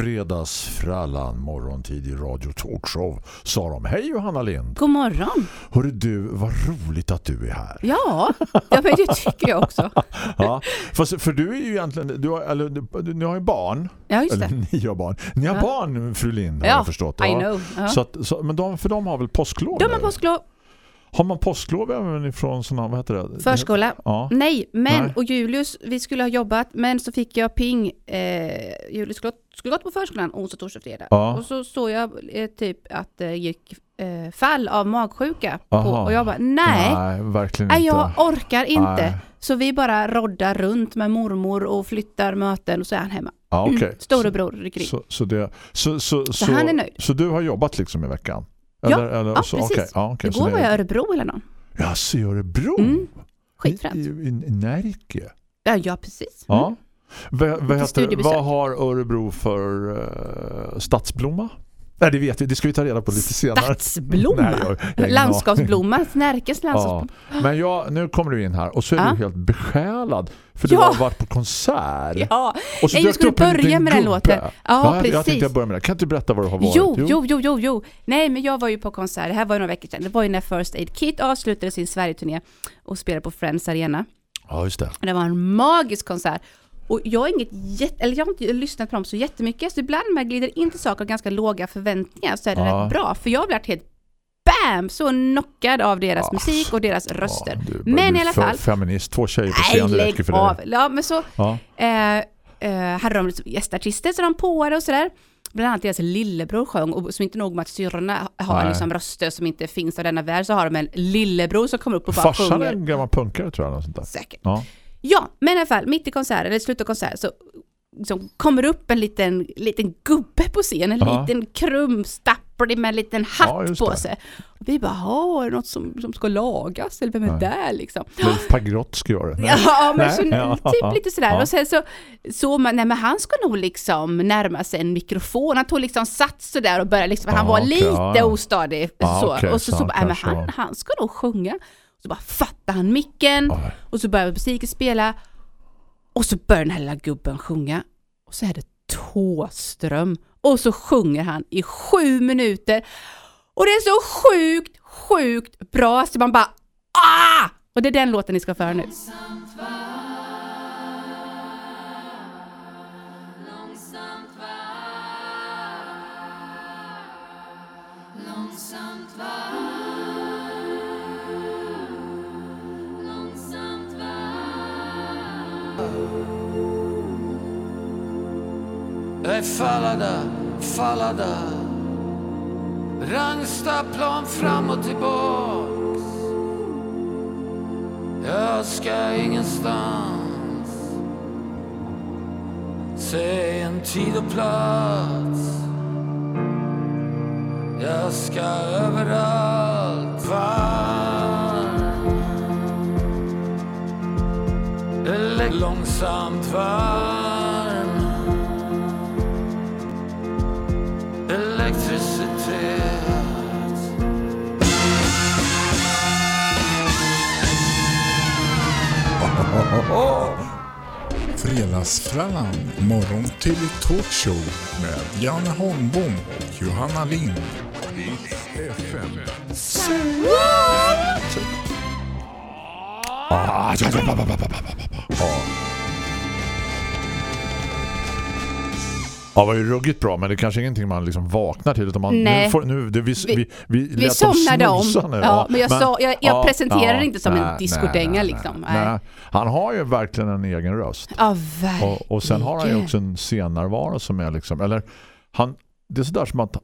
Fredagsfrallan, morgontid i radio talkshow. Sa de, hej Johanna Lind. God morgon. Hörru du, vad roligt att du är här. Ja, ja men det tycker jag också. Ja, fast, för du är ju egentligen, du har, eller, du, ni har ju barn. Ja, just Eller det. ni har barn. Ni har Ja. barn, fru Lind, har Ja, jag förstått. I know. Ja. Så att, så, men de, för de har väl påsklov? De har eller? påsklov, Har man påsklov även ifrån sådana, vad heter det? förskola. Ja. Nej, men Nej. och Julius, vi skulle ha jobbat, men så fick jag ping. Eh, Julius skulle, skulle gått på förskolan onsdag, torsdag, fredag. Ja. Och så såg jag eh, typ att det gick eh, fall av magsjuka. På, och jag bara, nej, Nej, verkligen inte. jag orkar inte. Nej. Så vi bara roddar runt med mormor och flyttar möten och så är han hemma. Ja, okej. Mm, storebror rycker in. Så, så, det, så, så, så, han är nöjd. Så du har jobbat liksom i veckan? Ja, eller, ja, så, precis. okej, ja, så Igår var jag i Örebro eller någon. Ja, så i Örebro? Mm. Skitfränt. I, i, i Närke? Ja, ja precis. Ja. Mm. Vad, vad, heter, vad har Örebro för uh, stadsblomma? Nej, det vet vi. Det ska vi ta reda på lite senare. Stadsblomma? Nej, jag- jag ingen aning. Landskapsblomma, Ja. landskapsblomma. Men jag, nu kommer du in här och så är Ja. du helt besjälad för du Ja. har varit på konsert. Ja, Och så jag skulle börja med den låten. Ja, jag, jag precis. tänkte jag börja med det. Kan inte du berätta vad du har varit? Jo, jo, jo, jo, jo. Nej, men jag var ju på konsert, det här var ju några veckor sedan. Det var ju när First Aid Kit avslutade sin Sverige-turné och spelade på Friends Arena. Ja, just det. Det var en magisk konsert. Och jag har inget jätte, eller jag har inte lyssnat på dem så jättemycket, så ibland när jag glider in till saker och ganska låga förväntningar så är det Ja. rätt bra. För jag har blivit helt BAM! Så knockad av deras Ja. musik och deras röster. Ja, du, Men du i alla är fall- feminist. Två tjejer på Nej, scen, det räcker för av! dig. Ja, men så Ja. eh, eh, hade de liksom gästartister så de påade och sådär. Bland annat deras lillebror sjöng och som inte nog med att syrrorna har liksom röster som inte finns av denna värld så har de en lillebror som kommer upp och bara Farsan är sjunger. en gammal punkare tror jag. Sånt där. Säkert. Ja. Ja, men i alla fall mitt i konserten, eller slutet av konserten så liksom kommer upp en liten, liten gubbe på scen, en Ja. liten krumstapplig med en liten hatt Ja, på sig. Och vi bara, "Åh, är det något som, som ska lagas? Eller vem är Nej. där liksom? Leif Pagrotsky gör det. Ja, men så, typ lite sådär. Ja. Och sen så, så man, nej men han ska nog liksom närma sig en mikrofon. Han tog liksom sats sådär och började liksom, han Ja, var okej, lite ostadig. Ja, så. okej, och så, så så, bara, nej, men han, var- han ska nog sjunga. Så bara fattar han micken Oj. och så börjar musiken spela. Och så börjar den här lilla gubben sjunga. Och så är det Tåström. Och så sjunger han i sju minuter. Och det är så sjukt, sjukt bra så man bara ah! Och det är den låten ni ska få höra nu. Jag fallade, fallade Rangstaplan fram och tillbaks. Jag ska ingenstans Säg en tid och plats. Jag ska överallt. Varm långsamt varm elektricitet Fredagsfrallan, morgon till talkshow med Janne Holmbom och Johanna Lind. FM. Ah, Ja, det var ju ruggigt bra, men det är kanske ingenting man liksom vaknar till. Utan man, nu Nej. får, nu, det, vi, vi, vi, vi, somnade om. nu. Ja, men jag sa- jag- jag presenterar det inte som en nej, discodänga, nej, liksom. Han har ju verkligen en egen röst. Ja, verkligen. Och, och sen har han ju också en scennärvaro som är liksom, eller han, det är sådär som att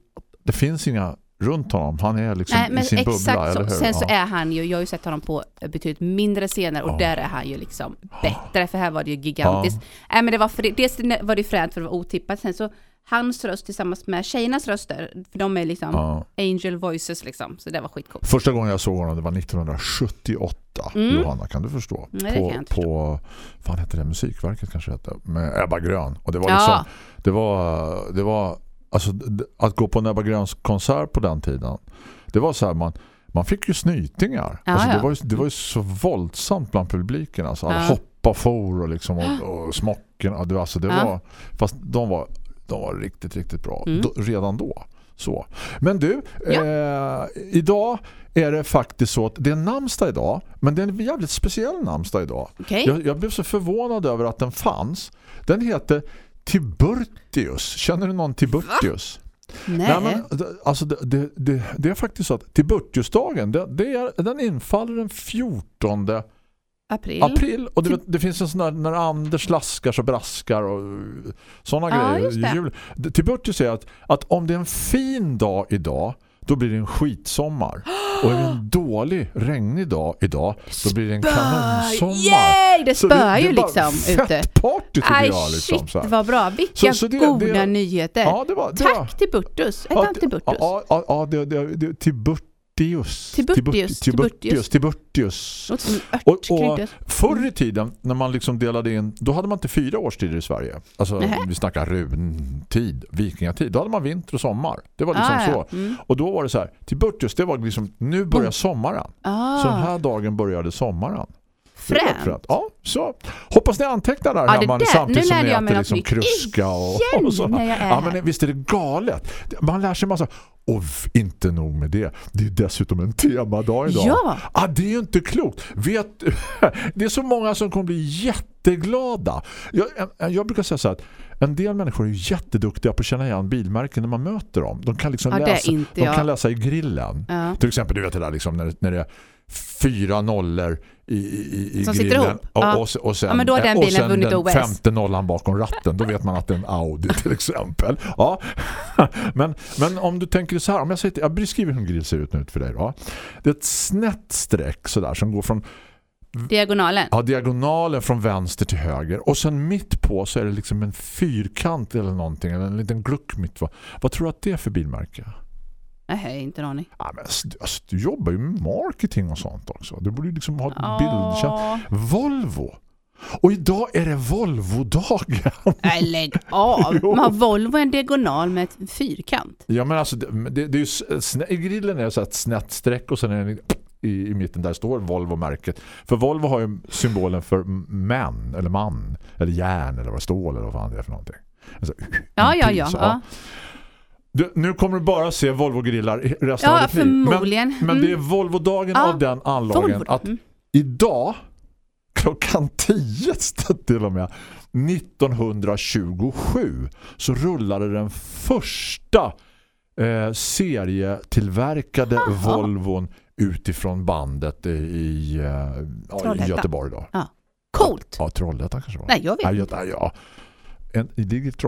det finns inga runt honom. Han är liksom Nej, men i sin exakt bubbla, så. eller hur? Sen så Ja. är han ju, jag har ju sett honom på betydligt mindre scener och Ja. där är han ju liksom bättre för här var det ju gigantiskt. Nej men det var för dels var det fränt för det var otippat, sen så hans röst tillsammans med tjejernas röster. För de är liksom Ja. angel voices liksom. Så det var skitcoolt. Första gången jag såg honom det var 1978. Mm. Johanna, kan du förstå? Nej, det på, kan inte på fan hette det musikverket kanske hette med Ebba Grön och det var Ja. liksom det var det var alltså att gå på en Ebba Gröns konsert på den tiden. Det var så här man man fick ju snytingar. Ja, alltså, det ja. var ju, det var ju så våldsamt bland publiken alltså alla Ja. hoppa for och liksom och, och smocken det, alltså det var fast de var de var riktigt riktigt bra Mm. då, redan då. Så. Men du, eh, idag är det faktiskt så att det är namnsdag idag, men det är en jävligt speciell namnsdag idag. Okej? Jag, jag blev så förvånad över att den fanns. Den heter Tiburtius. Känner du någon Tiburtius? Nej. men, d- alltså det, det, det, det är faktiskt så att Tiburtiusdagen, det, det är, den infaller den 14 April. april. Och du vet, det finns en sån där när Anders laskar så braskar och sådana Ja, grejer. det. Jul. Det- Tiburtius säger att, att om det är en fin dag idag då blir det en skitsommar. Och är det en dålig, regnig dag idag då blir det en kanonsommar. Yay! Det spöar ju liksom ute. party tycker Aj jag. Liksom, shit så här. vad bra. Vilka Så- så det- goda det- nyheter. Ja, det var, det var, Tack till Burtus. Hette Ja, till Burtus? Ja, ja, ja det, det, det, Tiburtius. Tiburtius, Tiburtius. Tiburtius. Och, och förr i tiden när man liksom delade in då hade man inte fyra årstider i Sverige. Alltså Nähä. vi snackar runtid, vikingatid. Då hade man vinter och sommar. Det var liksom Ah, ja. så. Mm. Och då var det så här, Tiburtius det var liksom nu börjar sommaren. Ah, Så den här dagen började sommaren. Fränt. fränt. Ja, så hoppas ni antecknar där Ja, det hemma där- samtidigt som ni äter liksom kruska och, och så. Ja, men visst är det galet. Man lär sig massa och inte nog med det. Det är dessutom en temadag idag. Ja. Ah, det är ju inte klokt. Vet, det är så många som kommer bli jätteglada. Jag, jag brukar säga så här att en del människor är jätteduktiga på att känna igen bilmärken när man möter dem. De kan liksom Ja, läsa, de kan läsa i grillen. Ja. Till exempel, du vet det där liksom, när, när det fyra nollor i, i, i Som sitter grillen. ihop. Och, Ja. och, och sen, Ja, men då har den och bilen sen vunnit den OS. femte nollan bakom ratten. Då vet man att det är en Audi till exempel. Ja. Men, men om du tänker så här, om jag, säger, jag beskriver hur en grill ser ut nu för dig då. Det är ett snett streck sådär som går från Diagonalen. ja, diagonalen från vänster till höger. Och sen mitt på så är det liksom en fyrkant eller någonting. Eller en liten gluck mitt på. Vad tror du att det är för bilmärke? Nej, inte en aning. Ja, men, du- alltså, du jobbar ju med marketing och sånt också. Du borde ju liksom ha ett Ja. bildkänt. Volvo. Och idag är det Volvo-dagen. Nej, lägg av. Man har Volvo en diagonal med en fyrkant. Ja, men alltså, det, det, det är ju, grillen är så ett snett streck och sen är det i, i mitten där står Volvo-märket. För Volvo har ju symbolen för män eller man eller järn eller vad stål eller vad fan det är för någonting. Alltså, Ja, ja, ja. ja. Du, nu kommer du bara se Volvo-grillar resten av Ja, ditt liv. Men, men Mm. det är Volvo-dagen Ja, av den anlagen att Mm. idag klockan 10 till och med 1927 så rullade den första eh, serietillverkade Aha. Volvon utifrån bandet i, eh, ja, i. Göteborg då. Coolt. Ja, Trollhättan kanske var. Nej, jag vet ja, inte. ja, ja. En,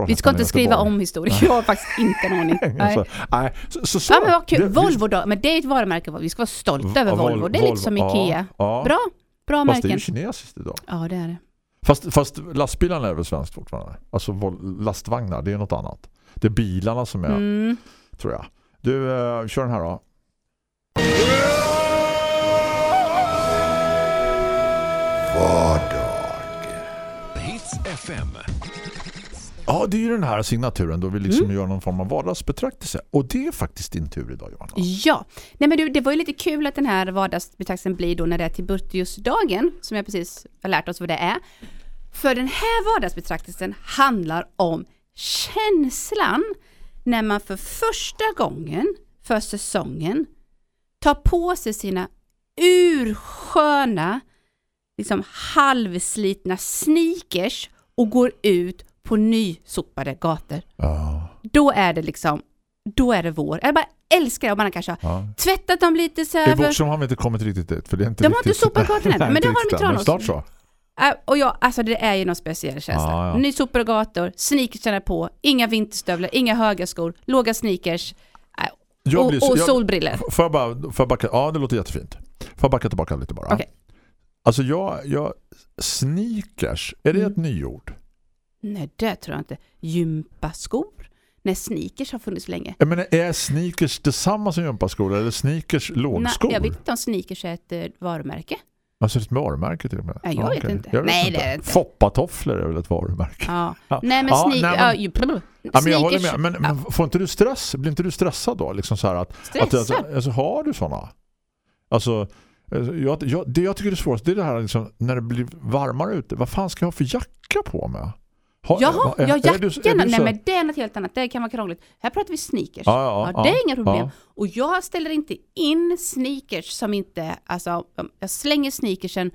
Vi ska inte skriva om historien. Jag har faktiskt inte en aning. Nej. Så, nej, så, så, så, Ja, men vad kul. det- Volvo då. Men det är ett varumärke. Vi ska vara stolta över Volvo. Det är lite som Ikea. Ja, ja. Bra. Bra Fast det är ju märken. kinesiskt idag. Ja, det är det. Fast, fast lastbilarna är väl svenskt fortfarande. Alltså lastvagnar, det är något annat. Det är bilarna som är, Mm. tror jag. Du, eh, kör den här då. Hits FM. Ja, det är ju den här signaturen då vi liksom Mm. gör någon form av vardagsbetraktelse. Och det är faktiskt din tur idag, Johanna. Ja, nej men du, det var ju lite kul att den här vardagsbetraktelsen blir då när det är Tiburtiusdagen, som jag precis har lärt oss vad det är. För den här vardagsbetraktelsen handlar om känslan när man för första gången för säsongen tar på sig sina ursköna, liksom halvslitna sneakers och går ut på nysopade gator Ja, då är det liksom, då är det vår. Jag bara älskar det och man har kanske ja. tvättat dem lite så I. Boxholm har vi inte kommit riktigt dit. För det är inte De har riktigt, inte sopat gatorna än, men det har de i Tranås. snart så. Äh, Och jag, alltså det är ju någon speciell känsla. Ja, ja. Nysopade gator, sneakersarna på, inga vinterstövlar, inga höga skor, låga sneakers äh, och, blir- och jag- solbriller. Får jag bara, får backa? Ja, det låter jättefint. Får jag backa tillbaka lite bara? Okej. Alltså jag, jag sneakers, är det Mm. ett nyord? Nej, det tror jag inte. Gympaskor? Nej, sneakers har funnits länge. Jag menar, är sneakers detsamma som gympaskor eller sneakers Nej, lågskor? jag vet inte om sneakers är ett eh, varumärke. Alltså ett varumärke till och med? Nej, jag vet okej. inte. Jag vet Nej, inte. det inte. Foppatofflor är väl ett varumärke? Ja. Ja. Nej, men Ja, sneakers... nej, men- Ja. Ja, men jag håller med. Men, men får inte du stress? Blir inte du stressad då? Liksom så att, att Stressad? alltså, alltså, har du sådana? Alltså, alltså, jag, jag, det jag tycker är svårast det är det här liksom, när det blir varmare ute. Vad fan ska jag ha för jacka på mig? Har, Jaha, ja, jackan. du Nej, men det är något helt annat. Det kan vara krångligt. Här pratar vi sneakers. Ja, ja, Ja, det är inga problem. Och jag ställer inte in sneakers som inte, alltså jag slänger sneakersen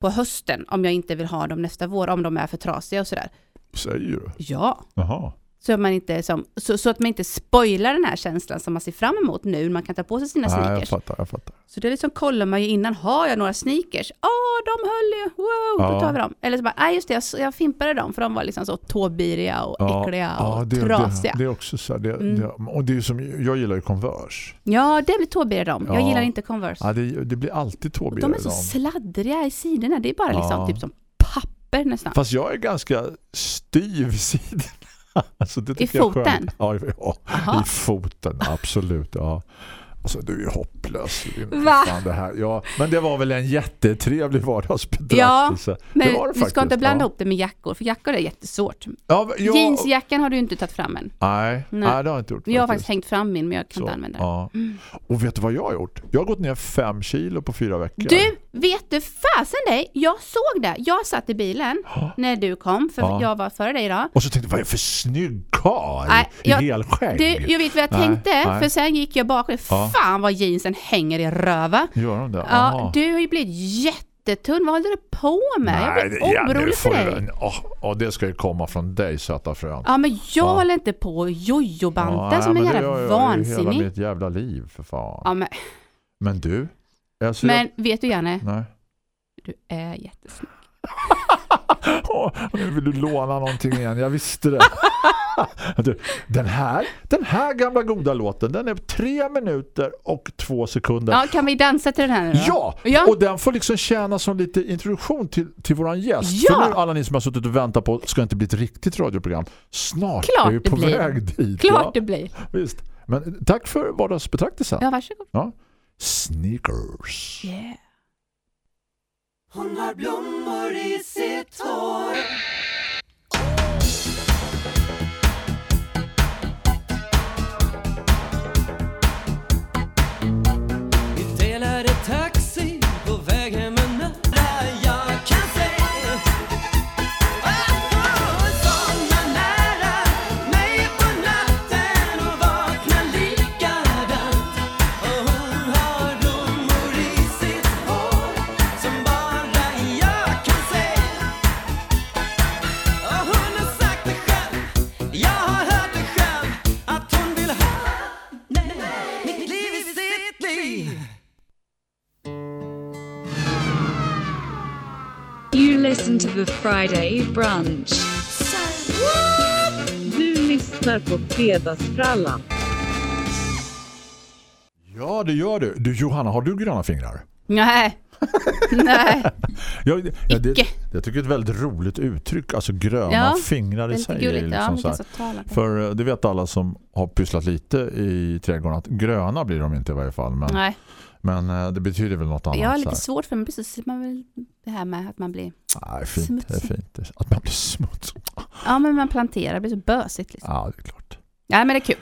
på hösten om jag inte vill ha dem nästa vår, om de är för trasiga och sådär. Säger du? Ja, Jaha. Så att, man inte som, så, så att man inte spoilar den här känslan som man ser fram emot nu när man kan ta på sig sina jag sneakers. fattar, jag fattar. Så det liksom kollar man ju innan, har jag några sneakers? Ja, de höll ju, wow, då Ja. tar vi dem. Eller så bara, nej just det, jag, jag fimpade dem för de var liksom så tåbiriga och äckliga och det, trasiga. Det, det är också så här, det, Mm. det, och det är som, jag gillar ju Converse. Ja, det blir tåbiriga de. Jag Ja. gillar inte Converse. Ja, det, det blir alltid tåbigare. de är så sladdriga i sidorna. Det är bara liksom Ja. typ som papper nästan. Fast jag är ganska styv i sidorna. Alltså, är foten? Ja, i, ja, i foten, absolut. Ja. Alltså, du är ju hopplös. Linn. Va? Fan, det här. Ja, men det var väl en jättetrevlig vardagsbetraktelse. Men det var det du ska inte blanda ja. ihop det med jackor, för jackor är jättesvårt. Ja, ja, Jeansjackan har du inte tagit fram än. Nej, nej. Nej. det har jag inte gjort. Jag har faktiskt hängt fram min, men jag kan Så, inte använda den. ja. Och vet du vad jag har gjort? Jag har gått ner fem kilo på fyra veckor. Du, vet du fasen dig? Jag såg det. Jag satt i bilen när du kom, för Ja. jag var före dig idag. Och så tänkte jag, vad är det för snygg karl Nej, i jag- helskägg? Du, jag vet vad jag Nej, tänkte, nej. för sen gick jag bak och Ja. Fan vad jeansen hänger i röva. Gör de det? Ja, du har ju blivit jättetunn. Vad håller du på med? jag Nej, blir det- ja, orolig för dig. du- Åh, åh, det ska ju komma från dig, söta frön. Ja, men jag Ja. håller inte på jojobanten Ja, som en det jävla gör jag ju hela vansinnig. mitt jävla liv, för fan. Ja, men, Men du? Alltså, men vet du Janne, jag, nej. du är jättesnygg. Nu vill du låna någonting igen, jag visste det. du, den, här, den här gamla goda låten, den är tre minuter och två sekunder. Ja, kan vi dansa till den här nu då? Ja, Ja. och den får liksom tjäna som lite introduktion till, till våran gäst. Ja. För nu alla ni som har suttit och väntat på ska inte bli ett riktigt radioprogram. Snart Klart är vi det på blir. väg dit. Klart ja, det blir. visst. Men tack för vardagsbetraktelsen. Ja, varsågod. Ja. Sneakers. Yeah. Hon har blommor i brunch. Du lyssnar på Fredagsfrallan. Ja, det gör du. Du Johanna, har du gröna fingrar? Nej. Nej. Jag, ja, det, jag tycker det är ett väldigt roligt uttryck. Alltså gröna Ja, fingrar i sig. är gulligt. liksom Ja, så. För eh, det vet alla som har pysslat lite i trädgården att gröna blir de inte i varje fall. Men, Nej, men eh, det betyder väl något annat. jag har lite svårt för mig. Precis, man vill det här med att man blir... Nej, fint. Det är Smutsig. fint. Att man blir smutsig. Ja, men man planterar. Det blir så bösigt. Liksom. Ja, det är klart. Ja, men det är kul.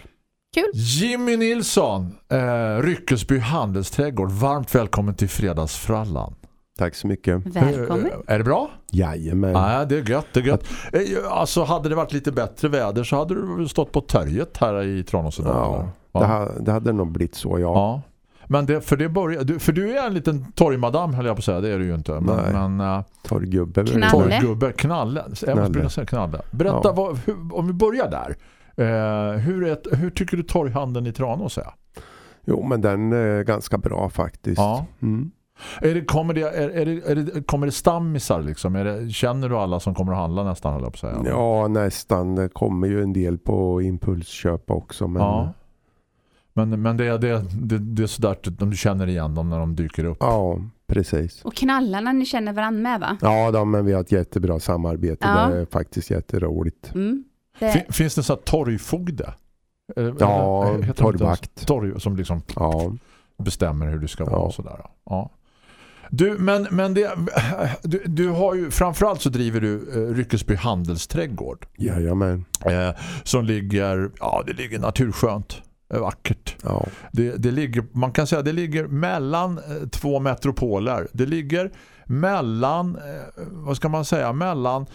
Jimmy Nilsson, eh, Ryckesby handelsträdgård. Varmt välkommen till Fredagsfrallan. Tack så mycket. Välkommen. Eh, är det bra? Jajamän. Ja, det är gött, det är gött. Eh, Alltså hade det varit lite bättre väder så hade du stått på törjet här i Tranås idag. Ja, det, ha, det hade nog blivit så, ja. Ja. Men det, för det börjar, du, för du är en liten torgmadam höll jag på att säga, det är du ju inte. Men, Nej. men uh, jag Knalle. säga. torrgubbe, knalle. Knalle. knalle. Berätta, Ja. vad, hur, om vi börjar där. Eh, hur, är, hur tycker du torghandeln i Tranås är? Jo, men den är ganska bra faktiskt. Ja. Mm. Är det, kommer, det, är, är det, är det, kommer det stammisar liksom? Är det, känner du alla som kommer att handla nästan höll jag på att säga? ja, nästan. Det kommer ju en del på impulsköp också. Men, Ja. Men, men det, är- det, det, det är sådär att du känner igen dem när de dyker upp. ja, precis. Och knallarna ni känner varandra med va? Ja, då, men vi har ett jättebra samarbete. Ja. Det är faktiskt jätteroligt. Mm. Fin, Det, finns det så här torgfogde? Eh, Ja, det inte torgvakt. Torg, som liksom Ja. bestämmer hur det ska vara Ja. och sådär. Ja. Du, men, men det, du, du har ju, framförallt så driver du eh, Ryckesby handelsträdgård Jajamän. eh, som ligger, ja det ligger naturskönt, eh, vackert. Ja. Det, det ligger, man kan säga det ligger mellan eh, två metropoler. Det ligger mellan, eh, vad ska man säga, mellan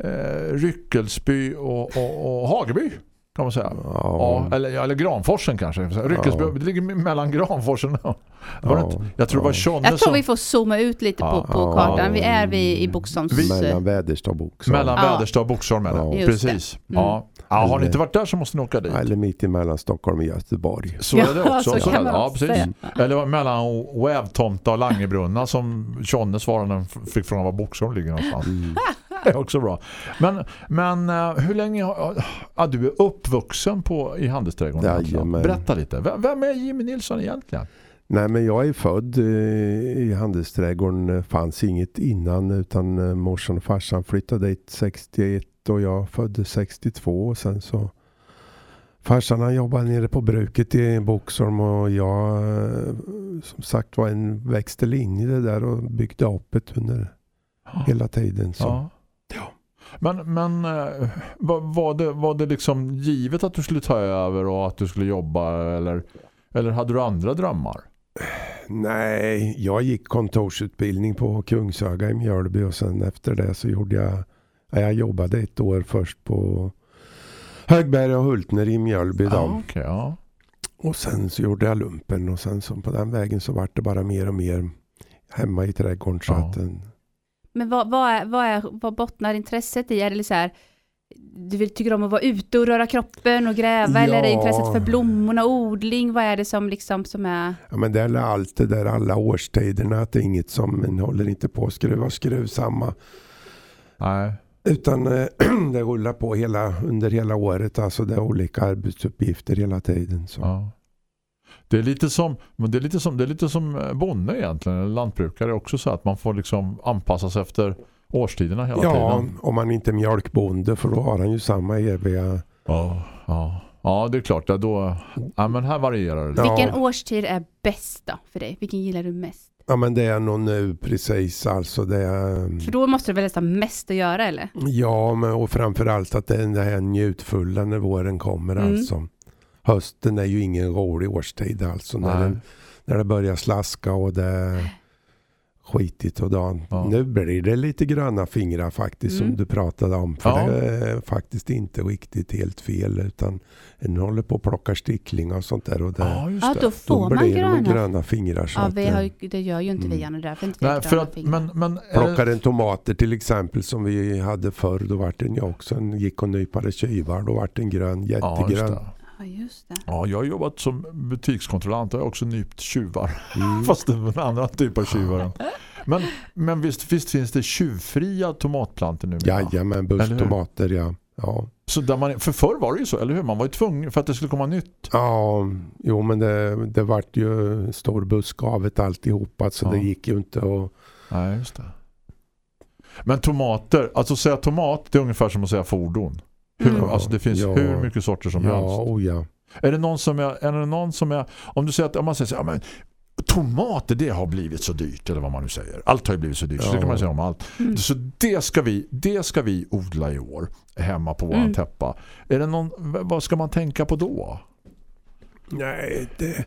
eh, Ryckelsby och, och, och Hageby kan man säga. Ja. Ja. eller, eller Granforsen kanske. Ryckelsby, Ja. det ligger mellan Granforsen och... Ja. Jag tror det var. Tjonne Jag tror som... vi får zooma ut lite Ja, på, på ja. kartan. Vi är vi i Boxholms... Mellan Väderstad och Boxholm. Mellan Ja. Väderstad och Boxholm Precis. Mm. Ja. Ja, har ni Eller- inte varit där så måste ni åka dit. Eller mitt emellan Stockholm och Göteborg. Så är det också. så Så kan man Ja, precis. säga. Eller mellan Vävtomta och Langebrunna som Tjonne svarade när han fick från var Boxholm ligger någonstans. Mm. Det är också bra. Men, men eh, hur länge har ja, du är uppvuxen på, i handelsträdgården? Jajamän. Berätta lite. Vem, vem är Jimmy Nilsson egentligen? Nej men jag är född eh, i handelsträdgården. Fanns inget innan utan eh, morsan och farsan flyttade dit 61 och jag föddes 62 och sen så farsan han jobbade nere på bruket i Boxholm och jag eh, som sagt var en växte in i det där och byggde upp det under hela tiden. Så. Ja. Ja. Men, men var, var, det, var det liksom givet att du skulle ta över och att du skulle jobba eller, eller hade du andra drömmar? Nej, jag gick kontorsutbildning på Kungsöga i Mjölby och sen efter det så gjorde jag, ja, jag jobbade ett år först på Högberg och Hultner i Mjölby då. Ja, okej, ja. Och sen så gjorde jag lumpen och sen så på den vägen så vart det bara mer och mer hemma i trädgården Ja. Men vad, vad, är, vad, är, vad bottnar intresset i? Är det så här, du vill, tycker om att vara ute och röra kroppen och gräva? Eller är det Ja. intresset för blommorna och odling? Vad är det som liksom som är... ja men det är allt det där alla årstiderna att det är inget som en håller inte på att skruva skruv samma Nej. utan det rullar på hela, under hela året alltså det är olika arbetsuppgifter hela tiden så. Ja. Det är lite som men det är lite som det är lite som eh, bonde egentligen, lantbrukare också så att man får liksom anpassa sig efter årstiderna hela Ja, tiden. om man inte är mjölkbonde för då har han ju samma eviga... Ja, ja. Ja, det är klart. Ja, då, ja, men här varierar det. Ja. Vilken årstid är bäst då för dig? Vilken gillar du mest? Ja men det är nog nu precis alltså det är... För då måste det väl nästan mest att göra eller? Ja men och framförallt att det är det här njutfulla när våren kommer Mm. alltså. Hösten är ju ingen rolig årstid alltså när, den, när det börjar slaska och det skitigt och dan. Ja. Nu blir det lite gröna fingrar faktiskt Mm. som du pratade om. För Ja. det är faktiskt inte riktigt helt fel utan en håller på och plockar stickling och sånt där och det, Ja, just Ja, det. då får man blir gröna. gröna fingrar. Så Ja, att, vi eh, har ju, det gör ju inte vi Mm. Janne, därför inte vi Nej, för att, fingrar. men, men är Plockar en tomater till exempel som vi hade förr, då vart den ju också en, gick och nypade tjuvar, då vart den grön, ja, just jättegrön. det. Ja, just det. Ja, jag har jobbat som butikskontrollant och jag har också nypt tjuvar. Mm. Fast det var en annan typ av tjuvar. Men, men visst, visst finns det tjuvfria tomatplantor nu? Jajamän, busktomater ja. Ja. Så där man, för förr var det ju så, eller hur? Man var ju tvungen för att det skulle komma nytt. ja, jo men det, det vart ju stor buskavet alltihopa så Ja. det gick ju inte att... Nej, just det. Men tomater, alltså säga tomat, det är ungefär som att säga fordon. Hur, Mm. Alltså det finns Ja. hur mycket sorter som ja, helst. oh ja. Är det någon som är, är det någon som är om du säger att om man säger så, ja, men tomater det har blivit så dyrt eller vad man nu säger. Allt har ju blivit så dyrt så det Ja. kan man säga om allt. Mm. Så det ska vi det ska vi odla i år hemma på våran Mm. täppa. Är det någon vad ska man tänka på då? Nej, det,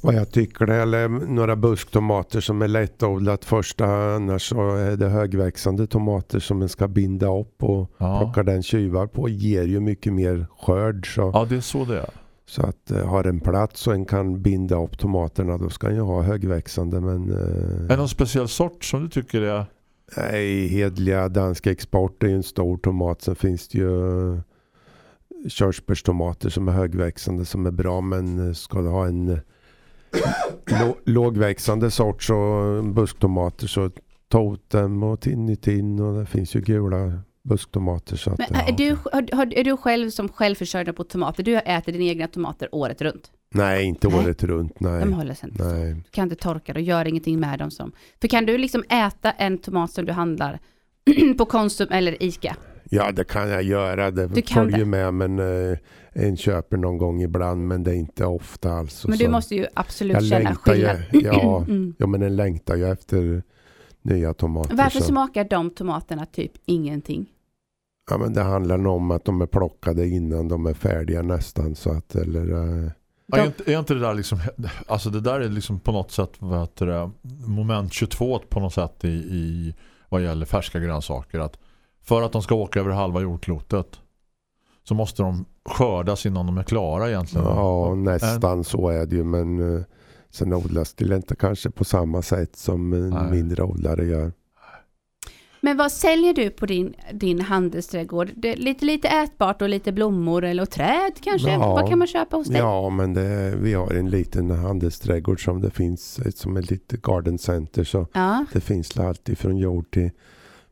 vad jag tycker det är eller några busktomater som är lättodlat första annars så är det högväxande tomater som man ska binda upp och Ja. plocka den tjuvar på ger ju mycket mer skörd så, Ja, det är så det är. så att eh, har en plats och en kan binda upp tomaterna då ska en ju ha högväxande men Är eh, det någon speciell sort som du tycker är nej, hedliga dansk export är ju en stor tomat sen finns det ju körsbärstomater som är högväxande som är bra men eh, ska du ha en eh, lå- lågväxande sort så busktomater så totem och tinnitin och det finns ju gula busktomater så att Men eh, är du, har, har, är du själv som självförsörjande på tomater? Du äter dina egna tomater året runt? nej inte Nej. året runt nej. De håller sig inte nej. Du kan inte torka och gör ingenting med dem som... För kan du liksom äta en tomat som du handlar på Konsum eller Ica? Ja, det kan jag göra. Det Du kan följer det. med, men eh, en köper någon gång ibland, men det är inte ofta alltså. Men du så. måste ju absolut jag känna skillnad. ju, ja, Mm. ja, men en längtar ju efter nya tomater. Varför så. smakar de tomaterna typ ingenting? Ja, men det handlar nog om att de är plockade innan de är färdiga nästan. Så att, eller, eh, är, inte, är inte det där liksom alltså det där är liksom på något sätt vad heter det, moment 22 på något sätt i, i vad gäller färska grönsaker att för att de ska åka över halva jordklotet så måste de skördas innan de är klara egentligen. ja, nästan så är det ju. Men eh, sen odlas det inte kanske på samma sätt som Nej. mindre odlare gör. Men vad säljer du på din, din handelsträdgård? Det, lite, lite ätbart och lite blommor eller träd kanske? Ja. Vad kan man köpa hos dig? Ja, men det, vi har en liten handelsträdgård som det finns som ett litet garden center. Så Ja. det finns allt ifrån jord till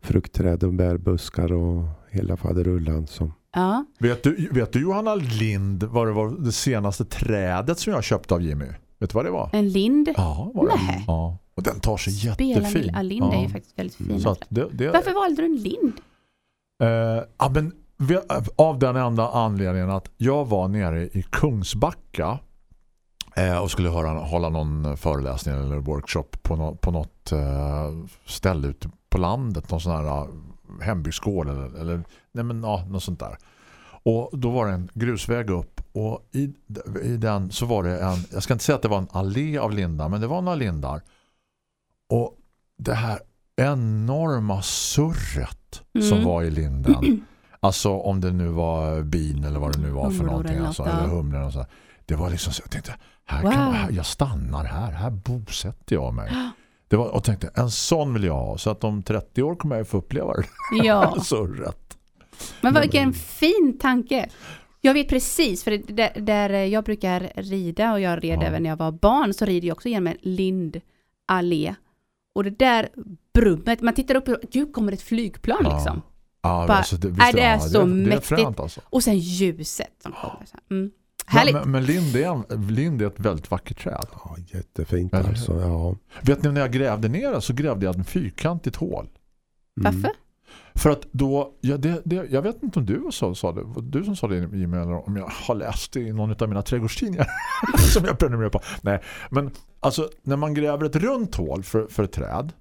fruktträd och bärbuskar och hela faderullan. Som, ja. Vet, du, vet du Johanna Lind vad det var det senaste trädet som jag köpte av Jimmy? Vet du vad det var? En lind? Ja, var det? Nej. Ja. Och den tar sig Spela jättefin. ja, lind är ju faktiskt väldigt fin. Så att det, det, Varför valde du en lind? Eh, ja, men av den enda anledningen att jag var nere i Kungsbacka eh, och skulle höra, hålla någon föreläsning eller workshop på, nå, på något eh, ställe ute på landet, någon sån här hembygdsgård eller, eller nej men, ja, något sånt där. Och då var det en grusväg upp och i, i den så var det en, jag ska inte säga att det var en allé av lindar, men det var några lindar. Och det här enorma surret som Mm. var i linden. Alltså om det nu var bin eller vad det nu var för Humlor någonting. Alltså, eller humlor och så. Det var liksom så jag tänkte, här Wow. kan jag stannar här, här bosätter jag mig. Det var, och tänkte, en sån vill jag ha. Så att om 30 år kommer jag få uppleva det. Ja, surret. men vad- vilken fin tanke. Jag vet precis, för det- där, jag brukar rida och jag red Ja. även när jag var barn så rider jag också genom en lindallé. Och det där brummet, man tittar upp och gud kommer ett flygplan Ja. liksom. Ja, Bara- alltså, det, visst, Nej, det är ja, så det, det är mäktigt. fränt alltså. Och sen ljuset som kommer. Så här. Mm. Härligt. Men, men, men lind, är lind är ett väldigt vackert träd. ja, jättefint Eller alltså. Ja. Vet ni när jag grävde ner så grävde jag en fyrkantigt hål. Mm. Varför? För att då, ja, det, det, jag vet inte om du sa, sa det, du som sa det Jimmy, eller om jag har läst det i någon av mina trädgårdstidningar som jag prenumererar på. Nej, men alltså när man gräver ett runt hål för, för ett träd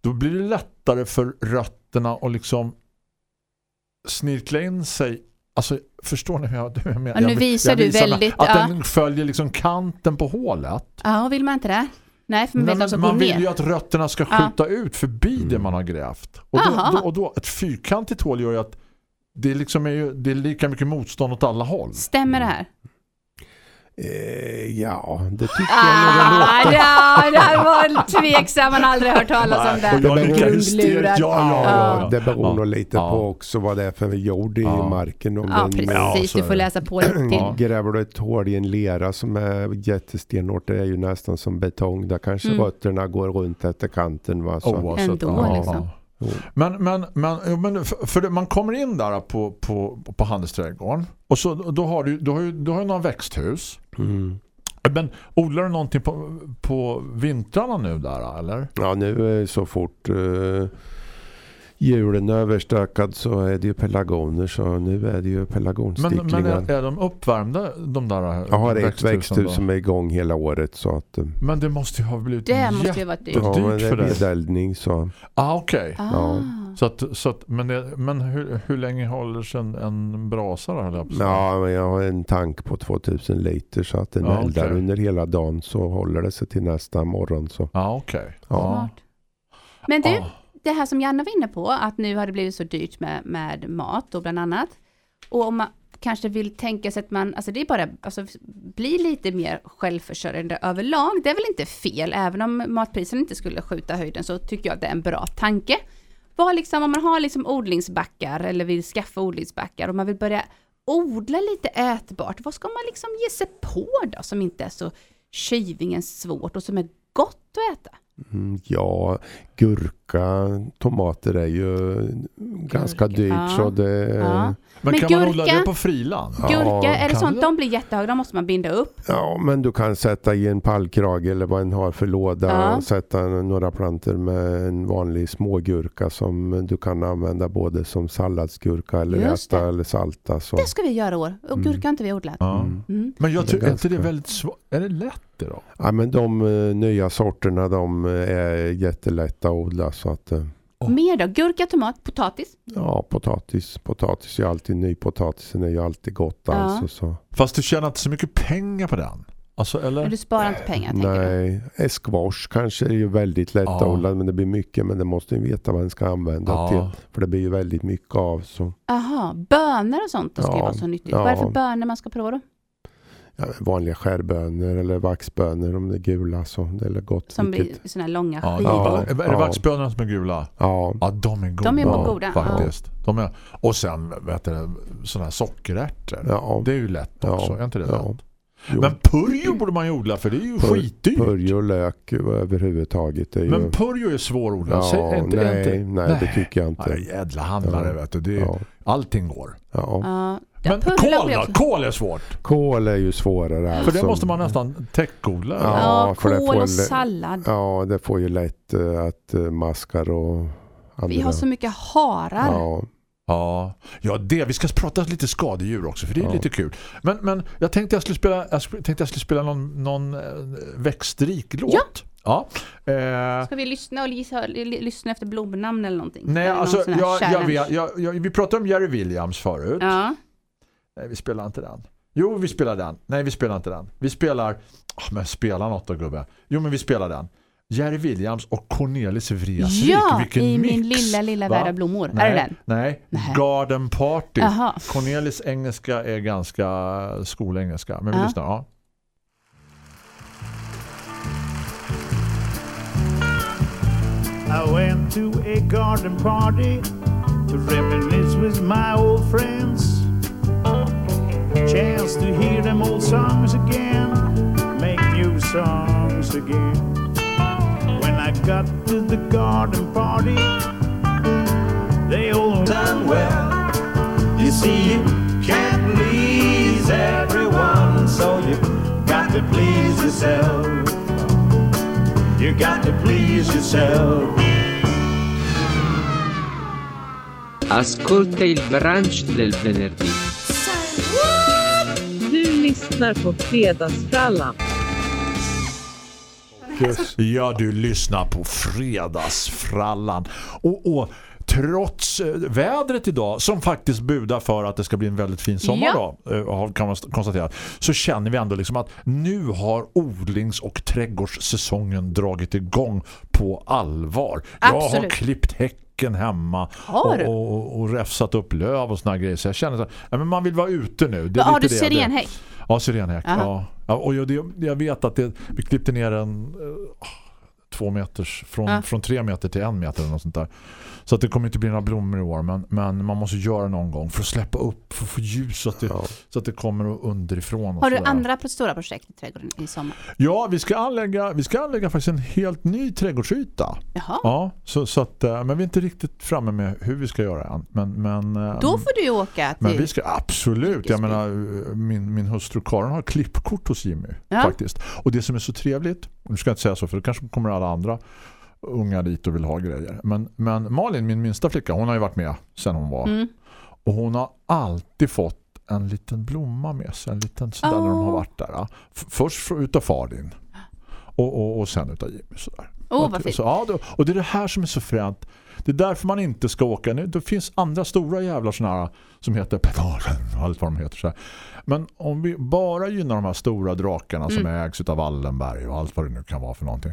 då blir det lättare för rötterna att liksom snirkla in sig Alltså, förstår ni hur jag, hur jag menar? Ja, nu Jag- visar jag du visar med- väldigt, Att ja. den följer liksom kanten på hålet. Ja, vill man inte det? Nej, för man Nej, men man vill ner. ju att rötterna ska Ja. skjuta ut förbi det man har grävt. Och då, då, och då ett fyrkantigt hål gör ju att det, liksom är ju, det är lika mycket motstånd åt alla håll. Stämmer det här? Eh, ja, det tycker jag nog det Ah, låter. ja, det här var tveksam, man har aldrig hört talas om det. Grundlurad. hysterisk. Ja, ja, ja, ja. Det beror Ja. nog lite Ja. på också vad det är för jord i Ja. marken. Om Ja, den, precis. så Du får det. läsa på lite till. Gräver du ett hål i en lera som är jättestenhårt, det är ju nästan som betong. Där kanske Mm. rötterna går runt efter kanten. Va? Så. Oavsett. Ändå, Ja, liksom. Men, men, men, men för, det, man kommer in där på, på, på handelsträdgården och så, då har du, du har du har ju några växthus. Mm. Men odlar du någonting på, på vintrarna nu där eller? Ja, nu är så fort uh, julen är överstökad så är det ju pelargoner. Så nu är det ju Men, pelargonsticklingar. men är, är de uppvärmda de där jag har ett växthus då? som är igång hela året. Så att, eh, Men det måste ju ha blivit Det måste ju varit dyrt. ja, men det för är vedeldning så. Ah, okej. Ah. Så att, så att, men det, men hur, hur länge håller sig en, en brasa då? Ja, men jag har en tank på 2000 liter så att den Ja, eldar okej. under hela dagen så håller det sig till nästa morgon. Så. Ja, okej. Ja. Smart. Men du, Ah det här som Janne var inne på, att nu har det blivit så dyrt med, med mat och bland annat. Och om man kanske vill tänka sig att man, alltså det är bara, alltså bli lite mer självförsörjande överlag. Det är väl inte fel, även om matpriserna inte skulle skjuta höjden så tycker jag att det är en bra tanke. Vad liksom, om man har liksom odlingsbackar eller vill skaffa odlingsbackar och man vill börja odla lite ätbart, vad ska man liksom ge sig på då som inte är så tjyvingens svårt och som är gott att äta? Mm, ja, gurka, tomater är ju ganska dyrt ja. så det Ja. Men, Men kan man odla gurka- det på friland? Ja, Gurka, är det kan sånt det? de blir jättehöga, de måste man binda upp. Ja, men du kan sätta i en pallkrage eller vad en har för låda Ja. och sätta några planter med en vanlig smågurka som du kan använda både som salladsgurka eller Just äta det. eller salta. Så. Det ska vi göra år. Och Mm. gurka har inte vi odlat. Ja. Mm. Mm. Men jag tycker inte det är väldigt svårt. Är det lätt? Ja, men de eh, nya sorterna de eh, är jättelätta att odla så att eh, Oh. Mer då? Gurka, tomat, potatis. ja, potatis, potatis är alltid ny potatisen är ju alltid gott Ja. alltså så. Fast du tjänar inte så mycket pengar på den. Alltså, Men eller? du sparar inte pengar tänker du? Nej, eh, squash kanske är ju väldigt lätt Ja. att odla men det blir mycket men det måste ju veta vad den ska använda Ja. till. För det blir ju väldigt mycket av så. Aha, bönor och sånt det ska ju Ja, vara så nyttigt. ja. Vad är det för bönor man ska prova då? Ja, vanliga skärbönor eller vaxbönor om det är gula så det är gott. Som vilket- blir sådana här långa Ja, skivor. ja. Är det Ja. vaxbönarna som är gula? Ja, Ja, de är goda. De är Ja, goda. Faktiskt. De är, och sen vet du, sådana här sockerärtor. ja. Det är ju lätt Ja, också. Är inte det ja. lätt? Jo. Men purjo borde man ju odla för det är ju Pur- skitdyrt. Purjo och lök överhuvudtaget är ju... Men purjo är svårodlat. ja, inte, är nej, inte, nej, det tycker jag inte. Nej, jädla handlare Ja. vet du. Det är, Ja, Allting går. ja. Men blir då? Kål är svårt. Kål är ju svårare. För det alltså. måste man nästan täckodla. Ja, Ja, kål får och sallad. Ja, det får ju lätt eh, att eh, maskar och andra... Vi har så mycket harar. Ja, Ja, ja det. Vi ska prata lite skadedjur också för det är Ja. lite kul. Men, men jag tänkte jag skulle spela, jag skulle- tänkte jag skulle spela någon, någon eh, växtrik låt. Ja. ja. Eh, Ska vi lyssna och lysa, li- lyssna efter blomnamn eller någonting? nej, Eller alltså jag, jag vet, jag, jag, vi pratade om Jerry Williams förut. Ja. Nej, vi spelar inte den. Jo, vi spelar den. Nej, vi spelar inte den. Vi spelar... Oh, men spela något då, gubbe. Jo, men vi spelar den. Jerry Williams och Cornelis Vreeswijk. Ja, Vilken i mix. min lilla, lilla Va? värld av blommor. Nej, Är det den? Nej, Nej. Garden Party. Jaha. Cornelis engelska är ganska skolengelska. Men vi Ja. lyssnar. Ja. I went to a garden party to reminisce with my old friends. Chance to hear them old songs again, make new songs again. When I got to the garden party, they all done well. You see, you can't please everyone, so you got to please yourself. You got to please yourself. Ascolta il brunch del venerdì. Lyssnar på Fredagsfrallan. Ja, du lyssnar på Fredagsfrallan. Och, och trots eh, vädret idag, som faktiskt budar för att det ska bli en väldigt fin sommar Ja. då, eh, har- kan man st- konstatera, så känner vi ändå liksom att nu har odlings- och trädgårdssäsongen dragit igång på allvar. Jag har Absolut. klippt häcken hemma Har och, och, och räfsat upp löv och såna grejer. Så jag känner ja, men man vill vara ute nu. Det är Har lite du det. Det- sirenhäck? Ja, sirenhäck. Aha. Ja. Ja, och jag, det, jag vet att det, vi klippte ner en eh, två meters från, Ja. från tre meter till en meter eller något sånt där. Så att det kommer inte bli några blommor i år men, men man måste göra någon gång för att släppa upp, för att få ljus så att det, ja. så att det kommer underifrån. Och Har du sådär. andra stora projekt i trädgården i sommar? Ja, vi ska, anlägga, vi ska anlägga faktiskt en helt ny trädgårdsyta. Jaha. Ja, så, så att, eh, men vi är inte riktigt framme med hur vi ska göra än. Men, men, eh, Då får du ju åka till... Men vi ska absolut, jag menar min, min hustru Karin har klippkort hos Jimmy Ja. faktiskt. Och det som är så trevligt, nu ska jag inte säga så för då kanske kommer alla andra unga dit och vill ha grejer. Men, men Malin, min minsta flicka, hon har ju varit med sen hon var. Mm. Och hon har alltid fått en liten blomma med sig, en liten sådär när de har Åh. varit där. Först för- utav far din. Och, och, och sen utav Jimmy sådär. Åh, vad fint. Så, ja, och det är det här som är så fränt. Det är därför man inte ska åka. Nu, det finns andra stora jävlar såna här som heter Petaren och allt vad de heter. Så här. Men om vi bara gynnar de här stora drakarna som Mm. ägs av Wallenberg och allt vad det nu kan vara för någonting.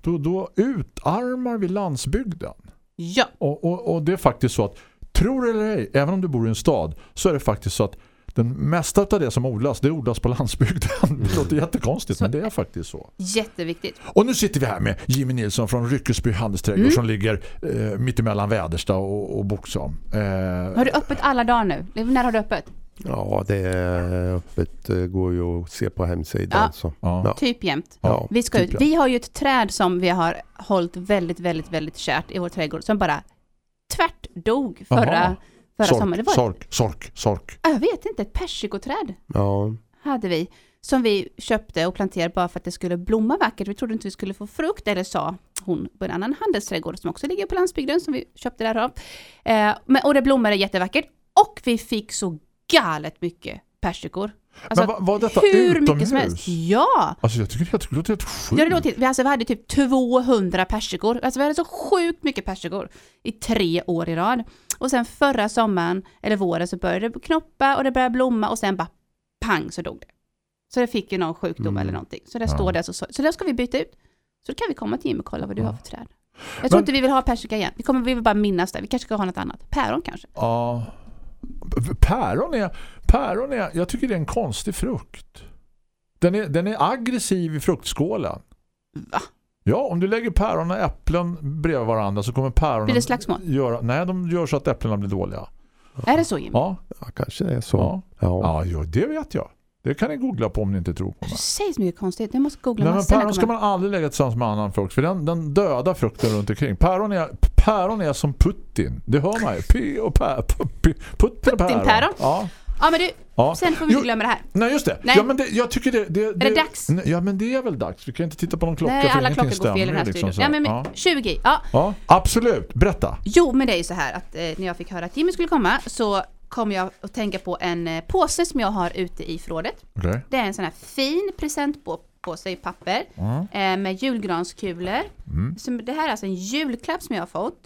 Då, då utarmar vi landsbygden. Ja. Och, och, och det är faktiskt så att, tror det eller ej, även om du bor i en stad så är det faktiskt så att den mesta av det som odlas, det odlas på landsbygden. Det låter jättekonstigt, men det är faktiskt så. Jätteviktigt. Och nu sitter vi här med Jimmy Nilsson från Ryckesby handelsträdgård Mm. som ligger eh, mittemellan Väderstad och, och Boxholm. Eh, Har du öppet alla dagar nu? När har du öppet? Ja, det är öppet. Det går ju att se på hemsidan. Ja. Så. Ja. Typ jämt. Ja, Vi, ska typ ut. vi har ju ett träd som vi har hållit väldigt, väldigt, väldigt kärt i vår trädgård som bara tvärt dog förra, förra sommaren. Det Sork, var, sork, sork, sork. jag vet inte, ett persikoträd Ja. hade vi som vi köpte och planterade bara för att det skulle blomma vackert. Vi trodde inte vi skulle få frukt, eller sa hon på en annan handelsträdgård som också ligger på landsbygden som vi köpte därav. Eh, men, och det blommade jättevackert och vi fick så galet mycket persikor. Alltså, Men var, detta hur utomhus? mycket som helst. Ja! Alltså jag tycker det låter- det låter helt sjukt. Ja, det låter, vi, alltså, vi hade typ 200 persikor. Alltså vi hade så sjukt mycket persikor i tre år i rad. Och sen förra sommaren, eller våren, så började det knoppa och det började blomma och sen bara pang så dog det. Så det fick ju någon sjukdom Mm. eller någonting. Så det Ja. står det så, så det ska vi byta ut. Så då kan vi komma till Jim och kolla vad du Ja. har för träd. Jag Men- tror inte vi vill ha persika igen. Vi kommer vi vill bara minnas det. Vi kanske ska ha något annat. Päron kanske. Ja. Päron är, päron är, jag tycker det är en konstig frukt. Den är, den är aggressiv i fruktskålen. Va? Ja, om du lägger päron och äpplen bredvid varandra så kommer päronen Blir det slagsmål? göra, nej de gör så att äpplena blir dåliga. Är det så Jim? Ja, ja, kanske det är så. ja. Ja. ja det vet jag. Det kan ni googla på om ni inte tror på mig. så mycket konstigt. Jag måste googla Nej, men päron ska man aldrig lägga tillsammans med annan frukt för den, den döda frukten runt omkring. Päron är, päron är som Putin. Det hör man ju. P och p, p, Putin och päron. Putin-päron? Ja. Ja men du, ja. sen får vi inte glömma det här. Nej just det. Nej. Ja men det, jag tycker det, det, det dags? Nej, Ja men det är väl dags. Vi kan inte titta på någon klocka Nej, alla klockor går fel i den här liksom, studion. Ja, men, ja. 20, ja. ja, absolut. Berätta. Jo, men det är ju så här att eh, när jag fick höra att Jimmy skulle komma så kom jag att tänka på en eh, påse som jag har ute i förrådet. Okej. Det är en sån här fin presentpåse i papper Mm. med julgranskulor. Mm. Som, det här är alltså en julklapp som jag har fått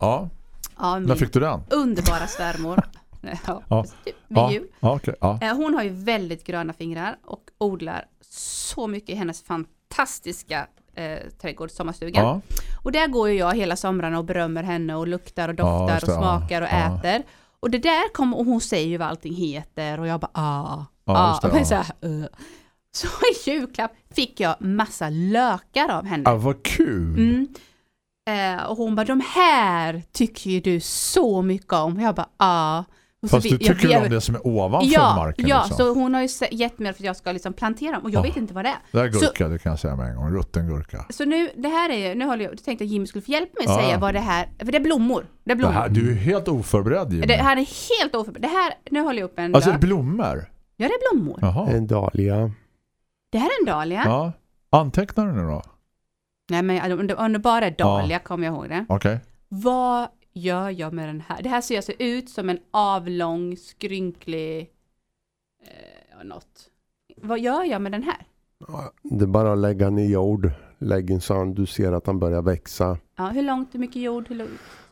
Ja, av när fick du den? underbara svärmor. ja, Ja. typ med Ja, jul. ja, okej. ja. Eh, Hon har ju väldigt gröna fingrar och odlar så mycket i hennes fantastiska eh, trädgård, sommarstugan. Ja. Och där går ju jag hela somrarna och berömmer henne och luktar och Ja, doftar just och ja, smakar och ja. äter. Och det där kommer, och hon säger ju vad allting heter och jag bara ah, ah. det, ja. så, här, uh. så i julklapp fick jag massa lökar av henne. Ja, vad kul. Mm. Eh, och hon bara, de här tycker ju du så mycket om. Jag bara, ja. Så Fast vi- du tycker jag- om det som är ovanför ja, marken. Ja, liksom. så hon har ju gett mig för att jag ska liksom plantera dem och jag Ja. vet inte vad det är. Det är Så, gurka, det kan jag säga med en gång. Rutten gurka. så nu, det här är nu håller jag, jag tänkte att Jimmy skulle få hjälpa mig att Ja. säga vad det här, för det är blommor. Det är Det blommor. här, du är helt oförberedd Jimmy. Det här är helt oförberett. Det här, nu håller jag upp en Alltså lök. blommor? Ja, det är blommor. Jaha. En dahlia. Det här är en dahlia. Ja. Antecknar du nu då? Nej, men om det, det bara är dahlia kommer jag ihåg det. Okej. Vad gör jag med den här? Det här ser alltså ut som en avlång, skrynklig... Eh, ja, något. Vad gör jag med den här? Det är bara att lägga ner jord. Lägg en sån du ser att han börjar växa. Ja, hur långt, hur mycket jord? Hur långt?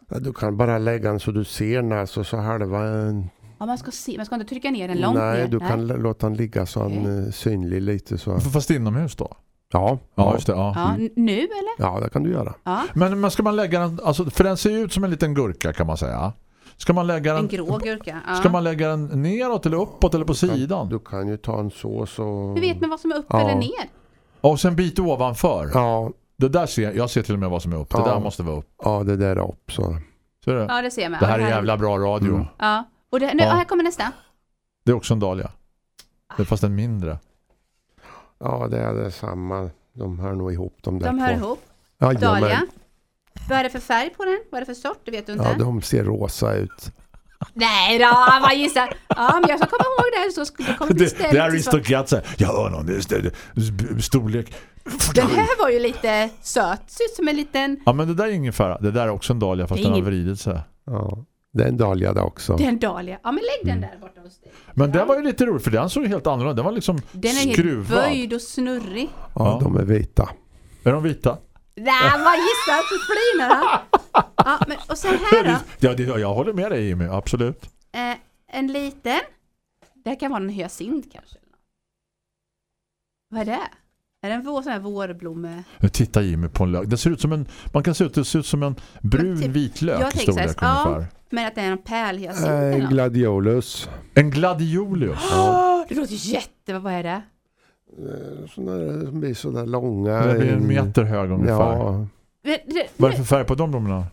Ja, Du kan bara lägga den så du ser den alltså så halva. en- Ja, man ska se, man ska inte trycka ner den långt Nej, ner. du kan låta den ligga så han är synlig lite så. Fast inomhus då? Ja, Ja, just det. Ja. Ja, n- nu eller? Ja, det kan du göra. Ja, Men, men ska man lägga den, alltså, för den ser ju ut som en liten gurka kan man säga. Ska man lägga den, en grå gurka. Ja. ska man lägga den neråt eller uppåt eller på sidan? Du kan ju ta en så så. Hur vet man vad som är upp Ja. eller ner? Och sen bit ovanför. Ja, Det där ser, jag ser till och med vad som är upp. Det där måste vara upp. ja, det där är upp så. Ser du? Ja, det ser man. Det här är jävla bra radio. Mm. Ja, och det, nu, Ja. här kommer nästa. Det är också en dahlia. Det är fast en mindre. Ja, det är det samma. De hör nog ihop de där De två. hör ihop. Ja, Dahlia. Vad är det för färg på den? Vad är det för sort? Det vet du inte? Ja, de ser rosa ut. Nej då, man gissar. Ja, men jag ska komma ihåg det så skulle det kommer bli Det, det är aristokrat så här. Jag hör någon, det är st- st- storlek. Den här var ju lite söt. Ser ut som en liten... Ja men det där är ingen fara. Det där är också en dahlia fast Det den har vridit sig. Ja, det är en dahlia också. Det är en dahlia. Ja, men lägg den där borta hos dig. Men den var ju lite rolig för den såg helt annorlunda. Den var liksom Den är helt skruvad. böjd och snurrig. Ja, de är vita. Är de vita? Nej, man gissar. Så flinar han. Ja, men, och sen här då. Ja, det, jag håller med dig Jimmy, absolut. Eh, en liten. Det här kan vara en hyacint kanske. Vad är det? Är det en vår, sån här vårblomme? Nu tittar Jimmy på en lök. Det ser ut som en, man kan se ut, det ser ut som en brun typ- vitlök jag i storlek ja. ungefär. Men att det är en pärlhyacint Äh, eller En gladiolus. En gladiolus. Åh, Det låter jätte... Vad är det? Eh, Såna där som blir sådär långa. Den blir en meter hög ungefär. Ja, Det, det, Vad är det för färg på de blommorna?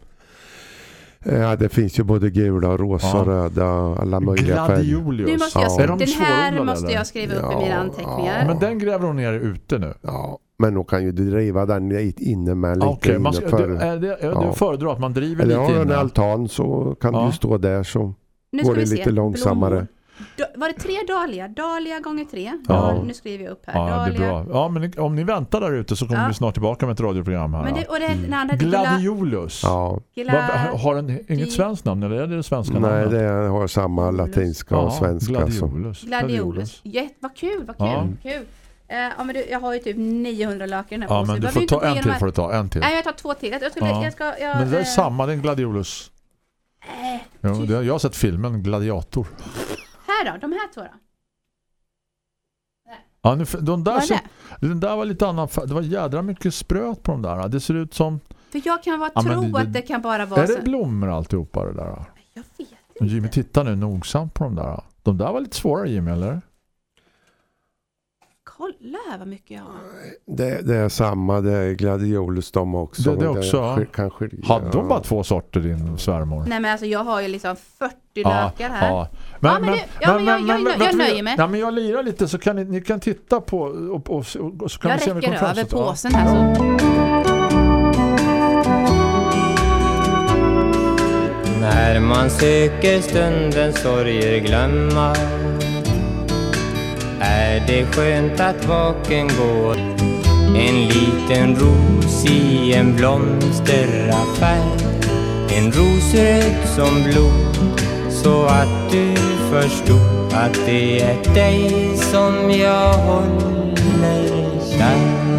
Ja, det finns ju både gula och rosa Ja. röda, alla möjliga färger. Gladiolus. Nu måste jag, de den här måste eller? jag skriva upp i Ja, mina anteckningar. Men den gräver hon ner ute nu. Ja, men då kan ju du driva den lite inne med lite Okej, man ska, du, är det, Ja. du föredrar att man driver Eller har lite du en inne. altan så kan Ja. du stå där så Nu går det vi se. lite långsammare. Blommor. Var det tre dahlia? Dahlia gånger tre. Ja. Nu skriver jag upp här. Ja, det är dahlia. bra. Ja, men om ni väntar där ute så kommer Ja. vi snart tillbaka med ett radioprogram här. Men det, ja. och det, andra gla- Gladiolus. Ja. gla- Vad- har den inget svenskt namn eller är det det svenska Nej, namnet? det har samma latinska och svenska. Så. Gladiolus. Gladiolus. Jätte, vad kul, vad kul. Ja. kul. Eh, ja, men du, jag har ju typ 900 laker i den här Ja, påsen. men du får ta en till här. får du ta. En till. Nej, jag tar två till. Jag, jag ska, Ja. jag ska, jag, Men det är eh, samma, det är en gladiolus. eh, Jo, det, jag har sett filmen Gladiator. Här då, de här två då. Ja, nu, de där ser, den där var lite annan. Det var jädra mycket spröt på de där. Det ser ut som... För jag kan bara Ja, tro det- att det kan bara vara Är så. det blommor alltihopa det där? Jag vet Jimmy, inte. titta nu nogsamt på de där. De där var lite svårare Jimmy, eller? Kolla här vad mycket jag har. Det, det är samma, det är gladiolus de också. Det- det men också, ja. skil- kan skilja- Hade de bara två sorter din svärmor? Nej men alltså jag har ju liksom 40 Ja, lökar här. ja. Ja, men det- ja, men jag- jag- jag nöjer mig. Ja, men jag lirar lite så kan ni, ni kan titta på och, och, och, och så kan jag vi se om vi räcker kommer fram över så- ja. påsen här så. När man söker stundens sorger glömma är det skönt att vaken går En liten ros i en blomsteraffär. En ros röd som blod så att du förstod att det är dig som jag håller kär.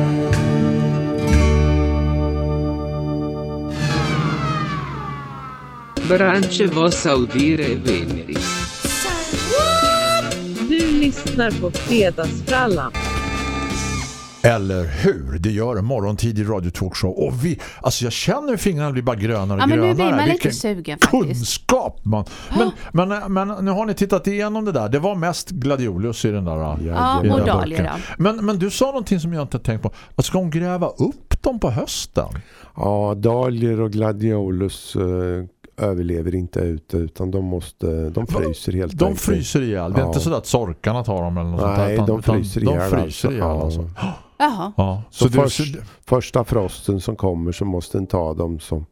Branche vos audire e veneri. Lyssnar på Fredagsfrallan. Eller hur? Det gör en morgontidig radiotalkshow. Och vi, alltså jag känner hur fingrarna blir bara grönare och Ja men nu grönare. blir man lite Vilken sugen faktiskt. kunskap man. Men, men, men nu har ni tittat igenom det där. Det var mest gladiolus i den där. Ja, i den och dahlia. Men, men du sa någonting som jag inte tänkt på. Att ska hon gräva upp dem på hösten? Ja, dahlior och gladiolus eh, överlever inte ute utan de måste, de fryser helt De enkelt. fryser ihjäl. Det är Ja. inte så att sorkarna tar dem eller något sånt där, Nej, utan- de fryser de ihjäl. fryser alltså. ihjäl Ja. alltså. Jaha. Ja. Så, Så, först, det, första frosten som kommer så måste den ta dem som...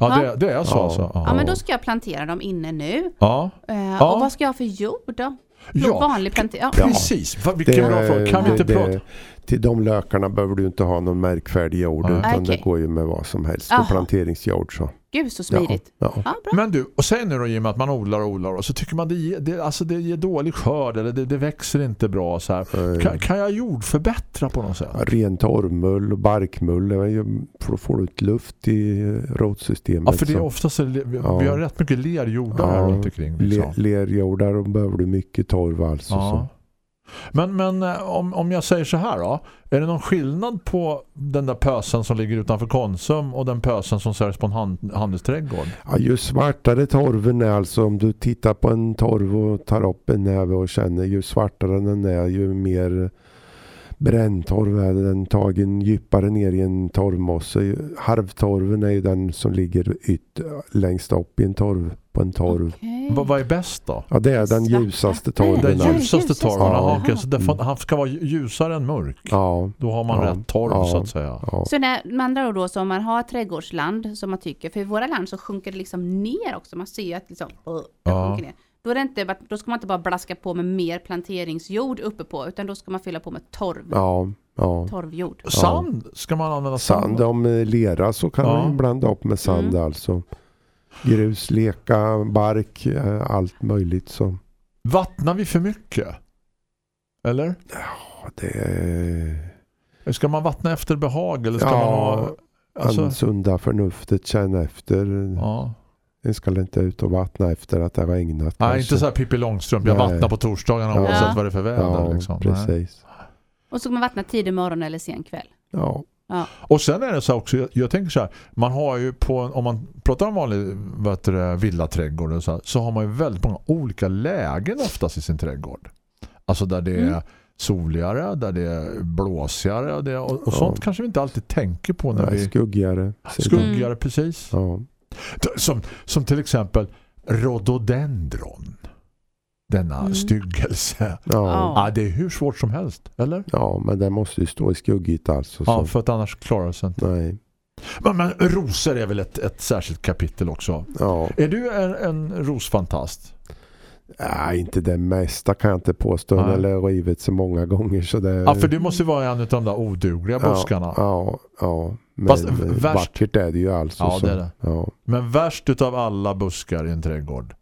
ja, det, det är så Ja. alltså. Ja men då ska jag plantera dem inne nu. Ja. Ja. Och vad ska jag ha för jord då? Ja. Vanlig plantering. Ja. Ja. Precis. Vilken bra fråga. Kan vi inte det, prata? Till de lökarna behöver du inte ha någon märkfärdig jord Nej. utan Okej. det går ju med vad som helst. Jaha. För planteringsjord så. Gud så smidigt. Ja, ja. Ja, bra. Men du, och säg nu då Jim att man odlar och odlar och så tycker man det ger, det, alltså det ger dålig skörd eller det, det växer inte bra så här. Eh, Kan, kan jag jordförbättra på något sätt? Ren torvmull och barkmull. För då får du ut luft i rotsystemet. Ja, för det är så- oftast vi, vi Ja. har rätt mycket lerjordar här Ja, runt omkring. Liksom. Le, lerjordar och behöver du mycket torv alltså. Men, men eh, om, om jag säger så här då. Är det någon skillnad på den där pösen som ligger utanför Konsum och den pösen som säljs på en hand, handelsträdgård? Ja, ju svartare torven är alltså om du tittar på en torv och tar upp en näve och känner ju svartare den är ju mer bränntorv är den tagen djupare ner i en torvmosse. Harvtorven är ju den som ligger yt, längst upp i en torv på en torv. Okej. Vad, vad är bäst då? Ja det är den Svarta. ljusaste torven. Den ljusaste ljusaste. torven. Ja. Okej, så det får, Mm. han ska vara ljusare än mörk. Ja, Då har man Ja. rätt torv Ja. så att säga. ja. Så när, med andra ord då, så om man har trädgårdsland som man tycker, för i våra land så sjunker det liksom ner också, man ser ju att liksom, uh, sjunker ner. Då, är det inte, då ska man inte bara blaska på med mer planteringsjord uppe på, utan då ska man fylla på med torv, ja, ja. torvjord. Sand ska man använda Sand, om eh, lera så kan Ja. man blanda upp med sand Mm. alltså. Grus, leka, bark, eh, allt möjligt så. Vattnar vi för mycket? Eller? Ja, det är... Ska man vattna efter behag eller ska Ja, man ha... Alltså, sunda förnuftet känna efter. ja. En ska inte ut och vattna efter att det var ägnat. Nej, kanske. inte så här Pippi Långstrump. Jag Nej. vattnar på torsdagarna Ja. oavsett vad det är för väder. Ja, liksom. Nej. precis. Och så ska man vattna tidig morgon eller sen kväll. Ja. Och sen är det så också, jag, jag tänker så här, man har ju på, om man pratar om vanlig det, villaträdgård och så, här, så har man ju väldigt många olika lägen oftast i sin trädgård. Alltså där det är Mm. soligare, där det är blåsigare och, det, och, och Ja. sånt kanske vi inte alltid tänker på när Nej, vi skuggigare. skuggigare precis. Ja. Som, som till exempel rhododendron. Denna Mm. styggelse. Ja. Ja, det är hur svårt som helst, eller? ja, men den måste ju stå i skuggigt alltså. Ja, så. för att annars klarar det sig inte. Nej. Men, men rosor är väl ett, ett särskilt kapitel också. Ja. Är du en, en rosfantast? Nej, inte det mesta kan jag inte påstå. Nej. Eller rivit så många gånger. Så det... Ja, för du måste ju vara en av de där odugliga buskarna. Ja, ja. Men Fast eh, värst- vackert är det ju alltså. Ja, så. det är det. Ja. Men värst utav alla buskar i en trädgård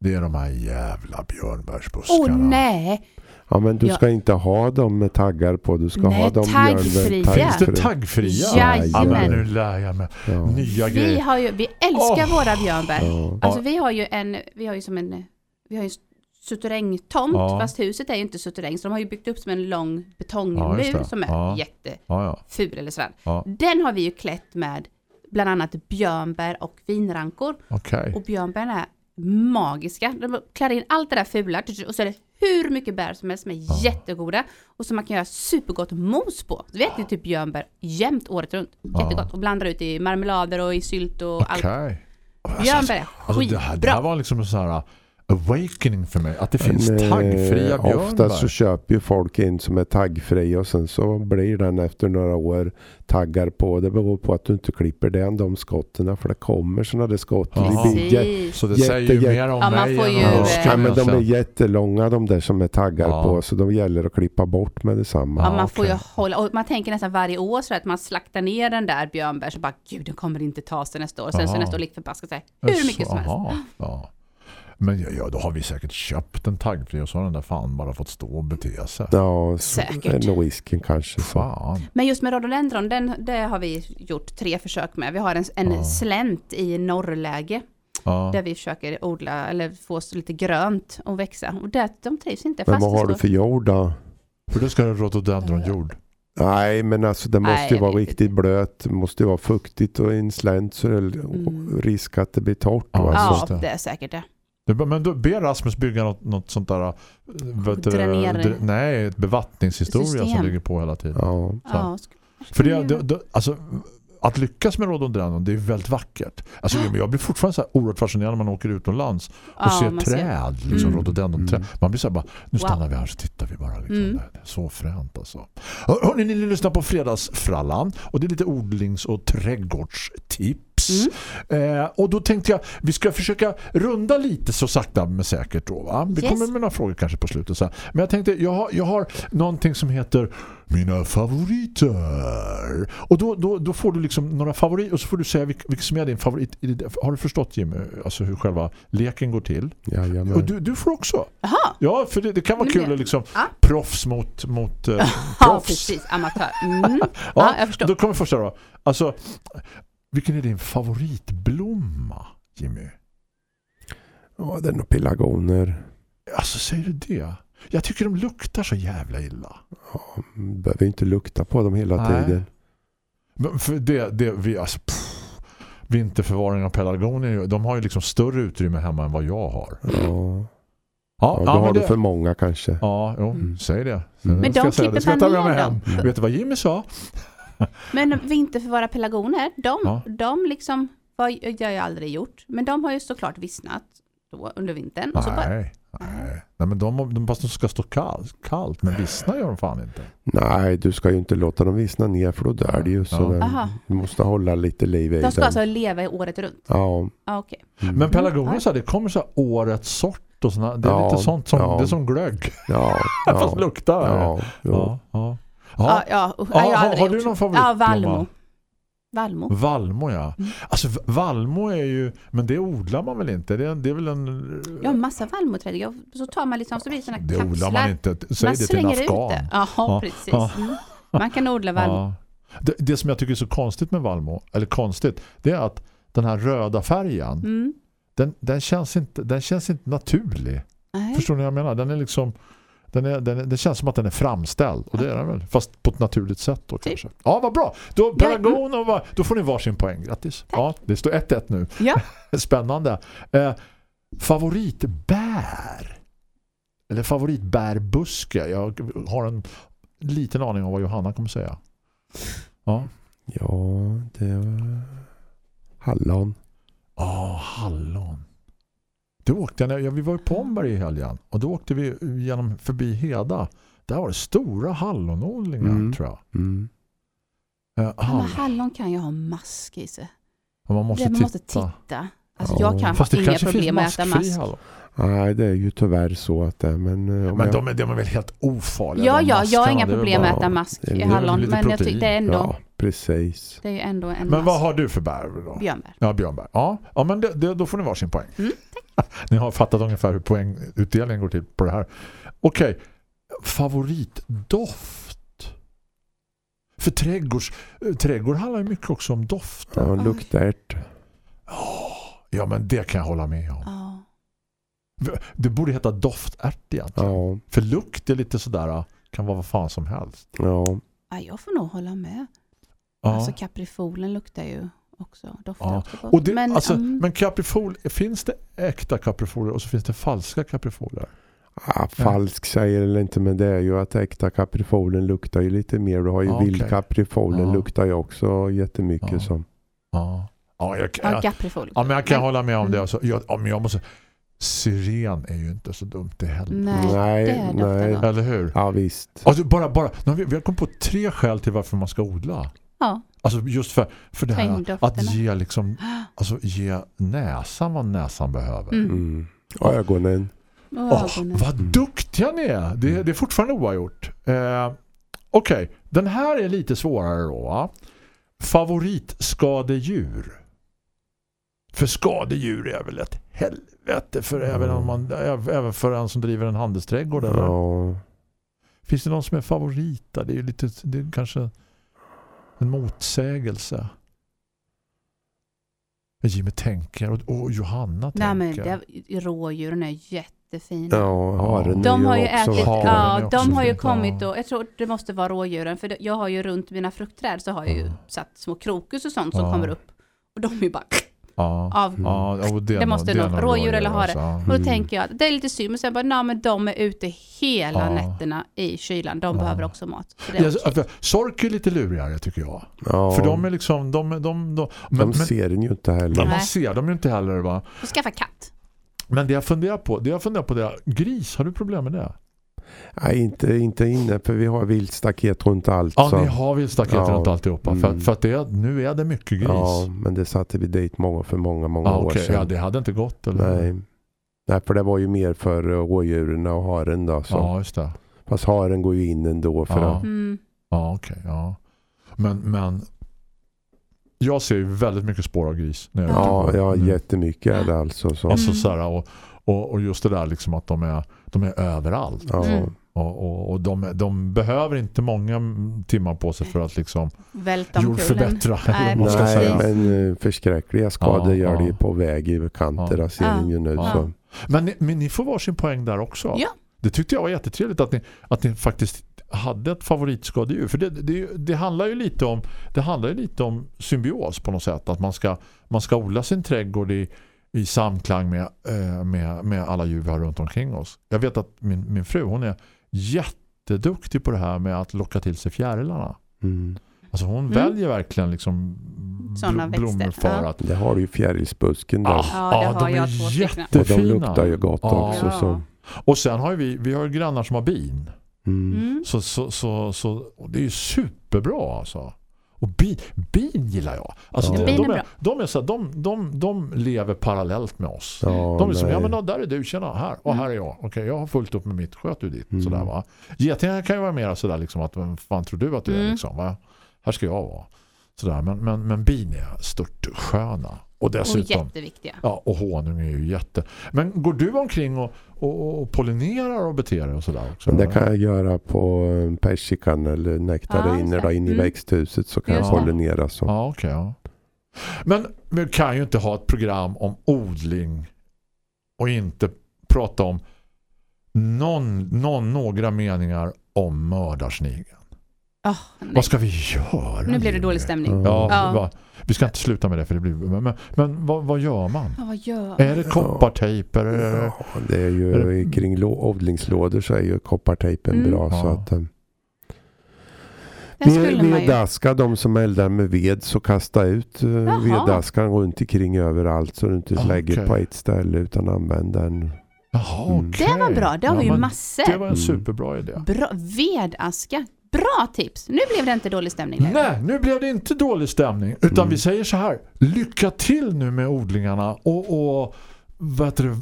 det är de här jävla björnbärsbuskarna. Åh nej! ja, men du Ja. ska inte ha dem med taggar på. Du ska Nej, ha dem taggfria. Finns det taggfria. taggfria? Jajamän. Ja, men nu lär jag mig Ja. nya Vi, grejer. har ju, vi älskar Åh. våra björnbär. Ja. Alltså vi har ju en, vi har ju som en, vi har ju en suterrängtomt, Ja. fast huset är ju inte suterräng, så de har ju byggt upp som en lång Ja, betongmur det. som är Ja. jätteful Ja, ja. eller sådär. ja. Den har vi ju klätt med bland annat björnbär och vinrankor. Okej. Och björnbären är magiska. De klär in allt det där fula och så är det hur mycket bär som helst som är jättegoda och som man kan göra supergott mos på. Du vet ju typ björnbär jämt året runt. Jättegott och blandar ut i marmelader och i sylt och allt. Okej. Björnbär är Alltså det här, det skitbra. här var liksom en sån här awakening för mig. Att det finns Men, eh, taggfria björnbär. Ofta så köper ju folk in som är taggfri och sen så blir den efter några år taggar på. Det beror på att du inte klipper den de skotten för det kommer sådana där skott. Det Precis. Så det Jätte- säger ju mer om Ja, man mig får än ju, Ja, men de är jättelånga de där som är taggar Ja. på så de gäller att klippa bort med detsamma. Ja, man får ju hålla, och man tänker nästan varje år så att man slaktar ner den där björnbär så bara gud den kommer inte ta sig nästa år. Sen så Jaha. nästa år lik förbaskat sig hur mycket som helst. Ja. Men ja, ja, då har vi säkert köpt en taggfri och så har den där fan bara fått stå och bete sig. Ja, så Säkert. nog risken kanske. Fan. Men just med rhododendron, den, det har vi gjort tre försök med. Vi har en, en Ja. slänt i norrläge Ja. där vi försöker odla eller få lite grönt att växa. Och det, de trivs inte. Men fast vad har du för jord då? För då ska det rhododendronjord. Nej, men alltså det måste Nej, ju vara riktigt blöt. Det måste ju vara fuktigt och en slänt så det är Mm. risk att det blir torrt. Ja, va? Ja, det är säkert det. Men då ber Rasmus bygga något, något sånt där vet du, Dränera. dr- nej, ett bevattningshistoria som System. ligger på hela tiden. Ja. Så. Ja, För det, det, det, alltså, att lyckas med rhododendron, det är väldigt vackert. Alltså, jag blir fortfarande så här oerhört fascinerad när man åker utomlands och Ja, ser man ser- träd, liksom Mm. rhododendronträd. Man blir så här bara, nu Wow. stannar vi här så tittar vi bara. Liksom. Mm. Det är så fränt alltså. Hör- Hörrni, ni lyssnar på Fredagsfrallan och det är lite odlings- och trädgårdstips. Mm. Eh, och då tänkte jag, vi ska försöka runda lite så sakta men säkert då va? Vi Yes. kommer med några frågor kanske på slutet så här. Men jag tänkte, jag har, jag har någonting som heter mina favoriter. Och då, då, då får du liksom några favoriter och så får du säga vilken, vilken som är din favorit. Har du förstått Jimmy, alltså hur själva leken går till? Jajamän. Och du, du får också. Jaha, Ja, för det, det kan vara kul att liksom Ja. proffs mot, mot eh, ja proffs. precis, amatör. Mm. Ja, jag förstår. Då kommer första då. Alltså, vilken är din favoritblomma, Jimmy? Ja, det är nog pelargoner. Alltså, säger du det? Jag tycker de luktar så jävla illa. Ja, behöver inte lukta på dem hela Nej. tiden. Men för det, det vi, alltså, pff, vinterförvaring av pelargonier, de har ju liksom större utrymme hemma än vad jag har. Ja, Ja, ja, då ja, har du för många kanske. Ja, jo, Mm. säg det. Mm. Men Ska de klipper man med ner hem? Vet du vad Jimmy sa? Men vinterförvara pelargoner, de, Ja. de liksom, vad, det har jag aldrig gjort, men de har ju såklart vissnat då under vintern. Och så bara, Nej, nej. nej men de, de, fast de ska stå kallt, kallt men vissna gör de fan inte. Nej, du ska ju inte låta dem vissna ner för då dör det ju. Så Ja. den, du måste hålla lite liv i de ska den. alltså leva i året runt? Ja. Ja, okej. Mm. Men pelargoner så här, det kommer så här årets sort och såna, det är Ja, lite sånt som, ja. det är som glögg. Ja, Fast ja, luktar. ja, ja, ja. Ja, ja. ja, Ja, jag har har- du någon favoritblomma? Ja, vallmo. Vallmo. Vallmo, ja. Mm. Alltså v- vallmo är ju, men det odlar man väl inte? Det är, det är väl en... Jag har massa vallmoträd. Jag- Så tar man liksom, så blir det såna det kapslar. odlar man inte. Säg man det till en slänger ut afghan. det. Ja, Ja, precis. ja. Mm. Man kan odla vallmo. Ja. Det, det som jag tycker är så konstigt med vallmo, eller konstigt, det är att den här röda färgen, Mm. den, den, känns inte, den känns inte naturlig. Nej. Förstår ni vad jag menar? Den är liksom den är, den är, det känns som att den är framställd och det är den väl, fast på ett naturligt sätt då kanske. Ja, vad bra. Då, Pelargon och vad, då får ni varsin poäng. Grattis. Ja, det står 1-1 nu. Ja. Spännande. Eh, favoritbär? Eller favoritbärbuske? Jag har en liten aning om vad Johanna kommer säga. Ja. Ja, det var hallon. Då åkte jag, ja, vi var i Pomberg i helgen och då åkte vi genom förbi Heda. Där var det stora hallonodlingar Mm. tror jag. Mm. Eh, Men hall- hallon kan ju ha mask i sig. man måste det, man titta. måste titta. Alltså Ja. jag kan Fast det inga kanske problem med att finns äta maskfri mask. hallon. Nej, det är ju tyvärr så att det. Men, eh, Men jag- de är, de är väl helt ofarliga? Ja, ja, jag har inga problem med att äta mask i hallon. Men jag tycker det är ändå, Ja, precis. det är ju ändå en Men mask. vad har du för bär då? Björnbär. Ja, björnbär. Ja, ja men det, det, då får ni varsin poäng. Mm, Ni har fattat ungefär hur poängutdelningen går till på det här. Okej, favoritdoft. För trädgårds, trädgård handlar ju mycket också om doft. Ja, luktärt. Ja, men det kan jag hålla med om. Ja. Det borde heta doftärt egentligen. Ja, För lukt är lite sådär, kan vara vad fan som helst. ja. ja, jag får nog hålla med. Ja. Alltså kaprifolen luktar ju också. Doftar Ja. också gott. Och det, men, alltså, mm, men kaprifol, finns det äkta kaprifoler och så finns det falska kaprifoler? Ah, falsk säger eller inte men det är ju att äkta kaprifolen luktar ju lite mer. Du har ju Ja, okej. vildkaprifolen Ja. luktar ju också jättemycket Ja. som. Ja. Ja, jag, ja, jag, kaprifol. ja, men jag kan Men- hålla med om det. Mm. Alltså, jag, ja, men jag måste... Syren är ju inte så dumt det heller. Nej, Nej, det nej. gott. Eller hur? Ja visst. Alltså, bara, bara, vi, vi har kommit på tre skäl till varför man ska odla. Ja. Alltså just för, för det här att ge, liksom, alltså, ge näsan vad näsan behöver. Mm. Mm. Och ögonen. Ögonen. vad duktiga ni är. Det, det är fortfarande oavgjort. Eh, Okej, den här är lite svårare då. Va? Favoritskadedjur. För skadedjur är väl ett helvete för även om man även för en som driver en handelsträdgård eller? Ja. Finns det någon som är favorit där? Det är ju lite det är kanske en motsägelse. Jimmy tänker och, och Johanna Nej, men tänker. det, rådjuren är jättefina. Ja, haren De har ju också ätit, Haren ja, de har ju fint, kommit och jag tror det måste vara rådjuren för jag har ju runt mina fruktträd så har jag ju Ja. satt små krokus och sånt som Ja. kommer upp och de är ju bara Ja. av. Ja, och det, Det måste det nog- rådjur eller hare. alltså. Och då Mm. tänker jag att det är lite synd men sen bara, nej men de är ute hela Ja. nätterna i kylan, de Ja. behöver också mat. Ja, för Sork är lite lurigare tycker jag. Ja. För de är liksom de, de, de, de, men, de men, ser den ju inte heller. man Nej. ser dem ju inte heller va. Och skaffa katt. Men det jag funderar på, det jag funderar på det är, gris, har du problem med det? Nej, inte, inte inne för vi har viltstaket runt allt. Ja, så. ni har väl staket Ja. runt alltihopa. För, Mm. för att det är, nu är det mycket gris. Ja, men det satte vi dit många för många, många Ja, år okej. sedan. ja, det hade inte gått. Eller? Nej. Nej, för det var ju mer för eh, rådjuren och haren då. Så. Ja, just det. Fast haren går ju in ändå för Ja. att... Mm. Ja, okej. ja. Men, men jag ser ju väldigt mycket spår av gris. När jag Ja, ja Mm. jättemycket är det alltså. Så. Alltså så här, och, och, och just det där liksom att de är, de är överallt. Mm. Och, och, och de, de behöver inte många mm, timmar på sig för att liksom jordförbättra. Nej, man ska men eh, förskräckliga skador Ja, gör det ja. ju på väg i kanterna Ja. ser Ja. den ju nu. Ja. Så. Men, ni, men ni får varsin poäng där också. Ja. Det tyckte jag var jättetrevligt att ni, att ni faktiskt hade ett favoritskadedjur. För det, det, det handlar ju lite om det handlar ju lite om symbios på något sätt. Att man ska, man ska odla sin trädgård i, i samklang med, eh, med, med alla djur vi har runt omkring oss. Jag vet att min, min fru hon är jätteduktig på det här med att locka till sig fjärilarna. Mm. Alltså hon Mm. väljer verkligen liksom Såna bl- blommor växter, för ja. att Det har du ju fjärilsbusken där. Ah, Ja, det ah, har de är stycken. och de jättefina. luktar ju gott Ja. också. Ja. Så. Och sen har vi, vi har grannar som har bin. Mm. Mm. Så, så, så, så det är ju superbra alltså. Och bin, bin gillar jag. Alltså, Ja. de, de, är, bra. de, är så, här, de, de, de lever parallellt med oss. Ja, de är som, nej. ja men då, där är du, tjena, här. Och här är jag. Okej, jag har fullt upp med mitt, sköt du ditt. Mm. Sådär va. Getingar kan ju vara mer sådär liksom att, vem fan tror du att du är Mm. liksom va? Här ska jag vara. Sådär, men, men, men bin är stört sköna. Och Och dessutom, jätteviktiga. Ja, och honung är ju jätte... Men går du omkring och, och, och pollinerar och beter dig och sådär också? Det kan jag göra på eh, persikan eller nektariner Ja, då, in i mm. växthuset så kan jag pollinera. Så. Ja, okej. ja. Men vi kan ju inte ha ett program om odling och inte prata om någon, någon, några meningar om mördarsnigeln. Nej. Vad ska vi göra? Nu blir det dålig stämning. Ja, Ja. Va, vi ska inte sluta med det för det blir... Men, men, men vad, vad gör man? Ja, vad gör Är det koppartejp? Är det, Ja, det är ju Är det- kring odlingslådor så är ju koppartejpen Mm. bra. Så Ja. att, eh, Den skulle man ju. Vedaska, de som eldar med ved så kasta ut uh, Jaha. veddaskan runt omkring överallt så du inte Okej. lägger på ett ställe utan använder den. Jaha, Mm. okej. Det var bra, det har vi ju massor. Det var en Mm. superbra idé. Bra. Vedaska. Bra tips. Nu blev det inte dålig stämning. längre. Nej, nu blev det inte dålig stämning. Utan Mm. vi säger så här. Lycka till nu med odlingarna och, och vad det,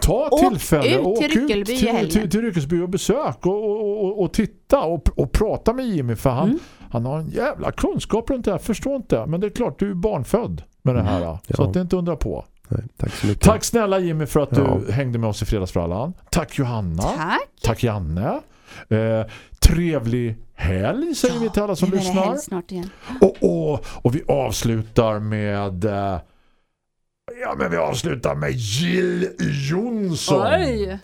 ta Åk tillfälle. ut till Ryckelby i till, till, till Ryckelsby och besök och, och, och, och titta och, och prata med Jimmy för han, Mm. han har en jävla kunskap runt det här. Förstår inte. Men det är klart, du är barnfödd med det här. Så Ja. att det är inte undra på. Nej, tack så mycket. Tack snälla Jimmy för att Ja. du hängde med oss i Fredagsfrallan. Tack Johanna. Tack. Tack Janne. Eh, trevlig helg säger vi till alla som lyssnar. snart igen. Och, och, och vi avslutar med eh, ja men vi avslutar med Jill Johnson. Oj!